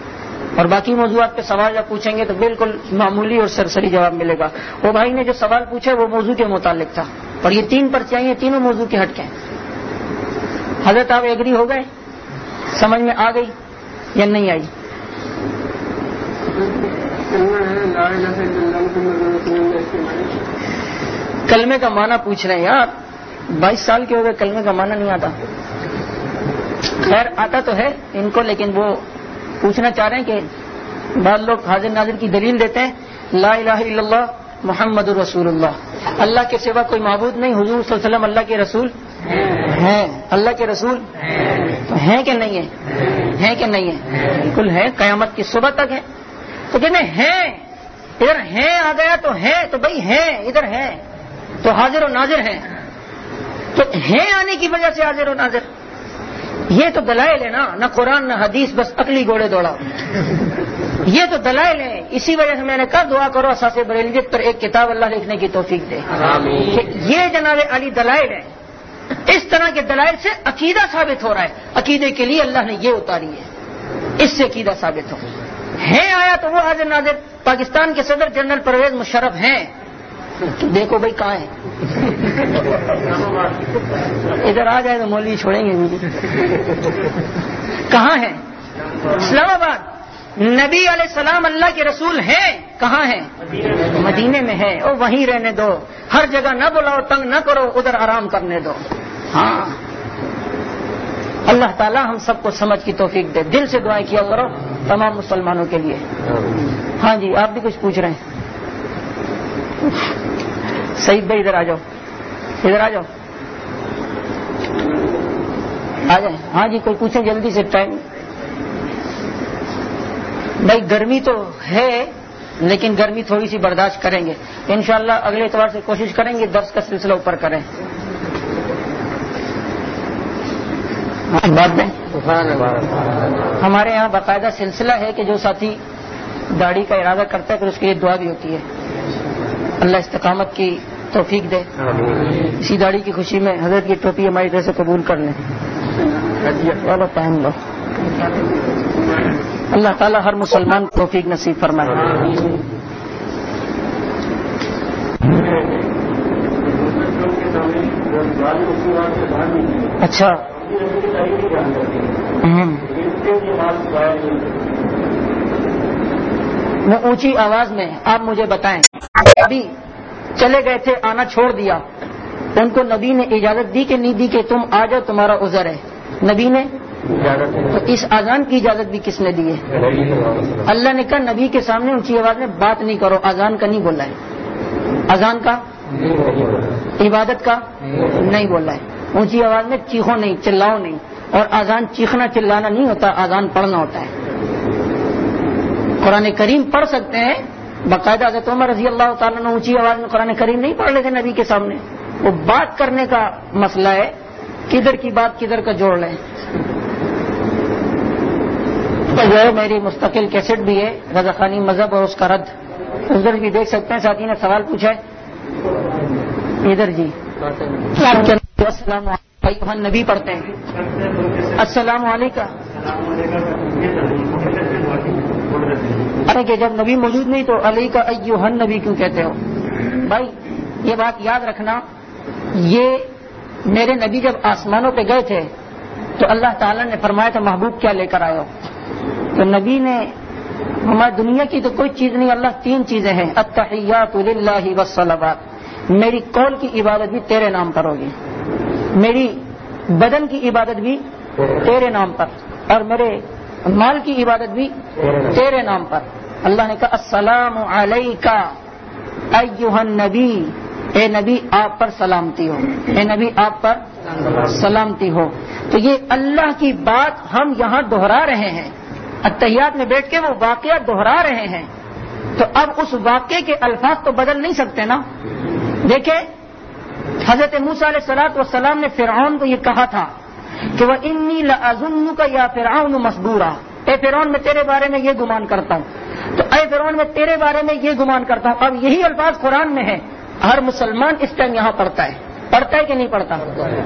اور باقی موضوعات پہ سوال جب پوچھیں گے تو بالکل معمولی اور سرسری جواب ملے گا۔ وہ بھائی نے جو سوال پوچھا وہ موضوع کے متعلق تھا۔ اور یہ تین پر چاہیے تینوں موضوع کے ہٹ کے حضرت آپ ایگری ہو گئے؟ سمجھ میں آ گئی یا نہیں آئی؟ کلمے کا معنی پوچھ رہے ہیں یار بائیس سال کے ہو گئے کلمے کا معنی نہیں آتا۔ خیر آتا تو ہے ان کو، لیکن وہ پوچھنا چاہ رہے ہیں کہ بعض لوگ حاضر ناظر کی دلیل دیتے ہیں۔ لا الہ الا اللہ، محمد الرسول اللہ۔ اللہ کے سوا کوئی معبود نہیں، حضور صلی اللہ علیہ وسلم اللہ کے رسول ہیں۔ اللہ کے رسول تو ہیں کہ نہیں ہے ہیں کہ نہیں ہے بالکل ہے، قیامت کی صبح تک ہے۔ تو کہتے ہیں ادھر ہیں آ گیا تو ہیں تو بھائی ہیں، ادھر ہیں۔ تو حاضر و ناظر ہیں۔ تو ہیں آنے کی وجہ سے حاضر و ناظر۔ یہ تو دلائل ہے نا نہ قرآن نہ حدیث بس اکلی گھوڑے دوڑا۔ یہ تو دلائل ہے اسی وجہ سے میں نے کہا دعا کرو اساس بریلیت پر ایک کتاب اللہ لکھنے کی توفیق دے۔ یہ جناب علی دلائل ہے اس طرح کے دلائل سے عقیدہ ثابت ہو رہا ہے۔ عقیدے کے لیے اللہ نے یہ اتاری ہے۔ اس سے عقیدہ ثابت ہو۔ ہے آیا تو وہ حاضر ناظر۔ پاکستان کے صدر جنرل پرویز مشرف ہیں۔ دیکھو بھائی کہاں ہے ادھر آ جائے تو مولوی چھوڑیں گے مجھے۔ کہاں ہے اسلام آباد۔ نبی علیہ السلام اللہ کے رسول ہیں۔ کہاں ہیں؟ مدینے میں ہے وہ وہیں رہنے دو۔ ہر جگہ نہ بلاؤ، تنگ نہ کرو، ادھر آرام کرنے دو۔ ہاں۔ اللہ تعالیٰ ہم سب کو سمجھ کی توفیق دے۔ دل سے دعائیں کیا کرو تمام مسلمانوں کے لیے۔ ہاں جی آپ بھی کچھ پوچھ رہے ہیں۔ سعید بھائی، ادھر آ جاؤ۔ ادھر آ جاؤ۔ آ جائیں۔ ہاں جی کوئی پوچھیں، جلدی سے ٹائم۔ بھائی، گرمی تو ہے، لیکن گرمی تھوڑی سی برداشت کریں گے۔ انشاءاللہ اگلے اتوار سے کوشش کریں گے، درس کا سلسلہ اوپر کریں۔ بعد میں۔ ہمارے یہاں باقاعدہ سلسلہ ہے کہ جو ساتھی داڑھی کا ارادہ کرتا ہے، پھر اس کے لیے دعا بھی ہوتی ہے۔ اللہ استقامت کی توفیق دے۔ اسی داڑھی کی خوشی میں حضرت کی ٹوپی ہماری طرح سے قبول کر لیں۔ پہن لو۔ اللہ تعالیٰ ہر مسلمان کو توفیق نصیب فرمائے۔ اچھا۔ میں اونچی آواز میں آپ مجھے بتائیں۔ ابھی چلے گئے تھے آنا چھوڑ دیا۔ ان کو نبی نے اجازت دی کہ نہیں دی کہ تم آ جاؤ تمہارا عذر ہے۔ نبی نے تو اس اذان کی اجازت بھی کس نے دی ہے؟ اللہ نے کہا نبی کے سامنے اونچی آواز میں بات نہیں کرو اذان کا نہیں بولا ہے۔ اذان کا عبادت کا نہیں بولا ہے۔ اونچی آواز میں چیخو نہیں چلاؤ نہیں۔ اور اذان چیخنا چلانا نہیں ہوتا اذان پڑھنا ہوتا ہے۔ قرآن کریم پڑھ سکتے ہیں باقاعدہ حضرت عمر رضی اللہ تعالیٰ نے اونچی آواز میں قرآن کریم نہیں پڑھ لیتے نبی کے سامنے۔ وہ بات کرنے کا مسئلہ ہے، کدھر کی بات کدھر کا جوڑ لیں۔ تو جو میری مستقل کیسٹ بھی ہے، رضا خانی مذہب اور اس کا رد۔ ادھر بھی دیکھ سکتے ہیں ساتھی نے سوال پوچھا ہے۔ ادھر جی۔ السلام علیکم نبی پڑھتے ہیں۔ السلام علیکم۔ ارے کہ جب نبی موجود نہیں تو علی کا ایوہن نبی کیوں کہتے ہو؟ بھائی، یہ بات یاد رکھنا، یہ میرے نبی جب آسمانوں پہ گئے تھے تو اللہ تعالیٰ نے فرمایا تھا، محبوب کیا لے کر آئے ہو؟ تو نبی نے ہماری دنیا کی تو کوئی چیز نہیں، اللہ تین چیزیں ہیں۔ اتحیات اللہ وسلمات میری قول کی عبادت بھی تیرے نام پر ہوگی۔ میری بدن کی عبادت بھی تیرے نام پر۔ اور میرے مال کی عبادت بھی تیرے نام پر۔ اللہ نے کہا، السلام علیکہ ایوہ اے نبی، آپ پر سلامتی ہو۔ اے نبی، آپ پر سلامتی ہو۔ تو یہ اللہ کی بات ہم یہاں دوہرا رہے ہیں۔ اتحیات میں بیٹھ کے وہ واقعہ دوہرا رہے ہیں۔ تو اب اس واقعے کے الفاظ تو بدل نہیں سکتے نا۔ دیکھیں، حضرت موسیٰ علیہ سلاط وسلام نے فرعون کو یہ کہا تھا کہ وہ انی لازم کا یا فرعون مسبورا اے فرعون، میں تیرے بارے میں یہ گمان کرتا ہوں۔ تو اے فرعون، میں تیرے بارے میں یہ گمان کرتا ہوں۔ اب یہی الفاظ قرآن میں ہے ہر مسلمان اس ٹائم یہاں پڑھتا ہے۔ پڑھتا ہے کہ نہیں پڑھتا؟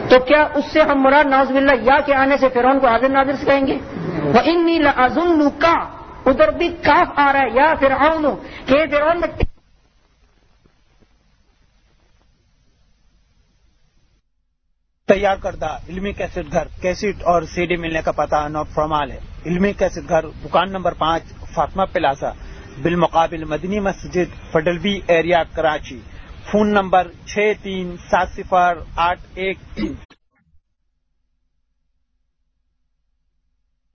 تو کیا اس سے ہم مراد ناز باللہ یا کے آنے سے فرعون کو حاضر ناظر سے کہیں گے؟ وہ انی لازم کا ادھر بھی کاف آ رہا ہے۔ یا فرعون کہ فرعون، میں تیار کردہ علمی کیسٹ گھر، کیسٹ اور سی ڈی ملنے کا پتہ نو فرمال ہے۔ علمی کیسٹ گھر، دکان نمبر پانچ، فاطمہ پلازا، بالمقابل مدنی مسجد فڈلوی ایریا، کراچی۔ فون نمبر چھ تین سات صفر آٹھ ایک تین۔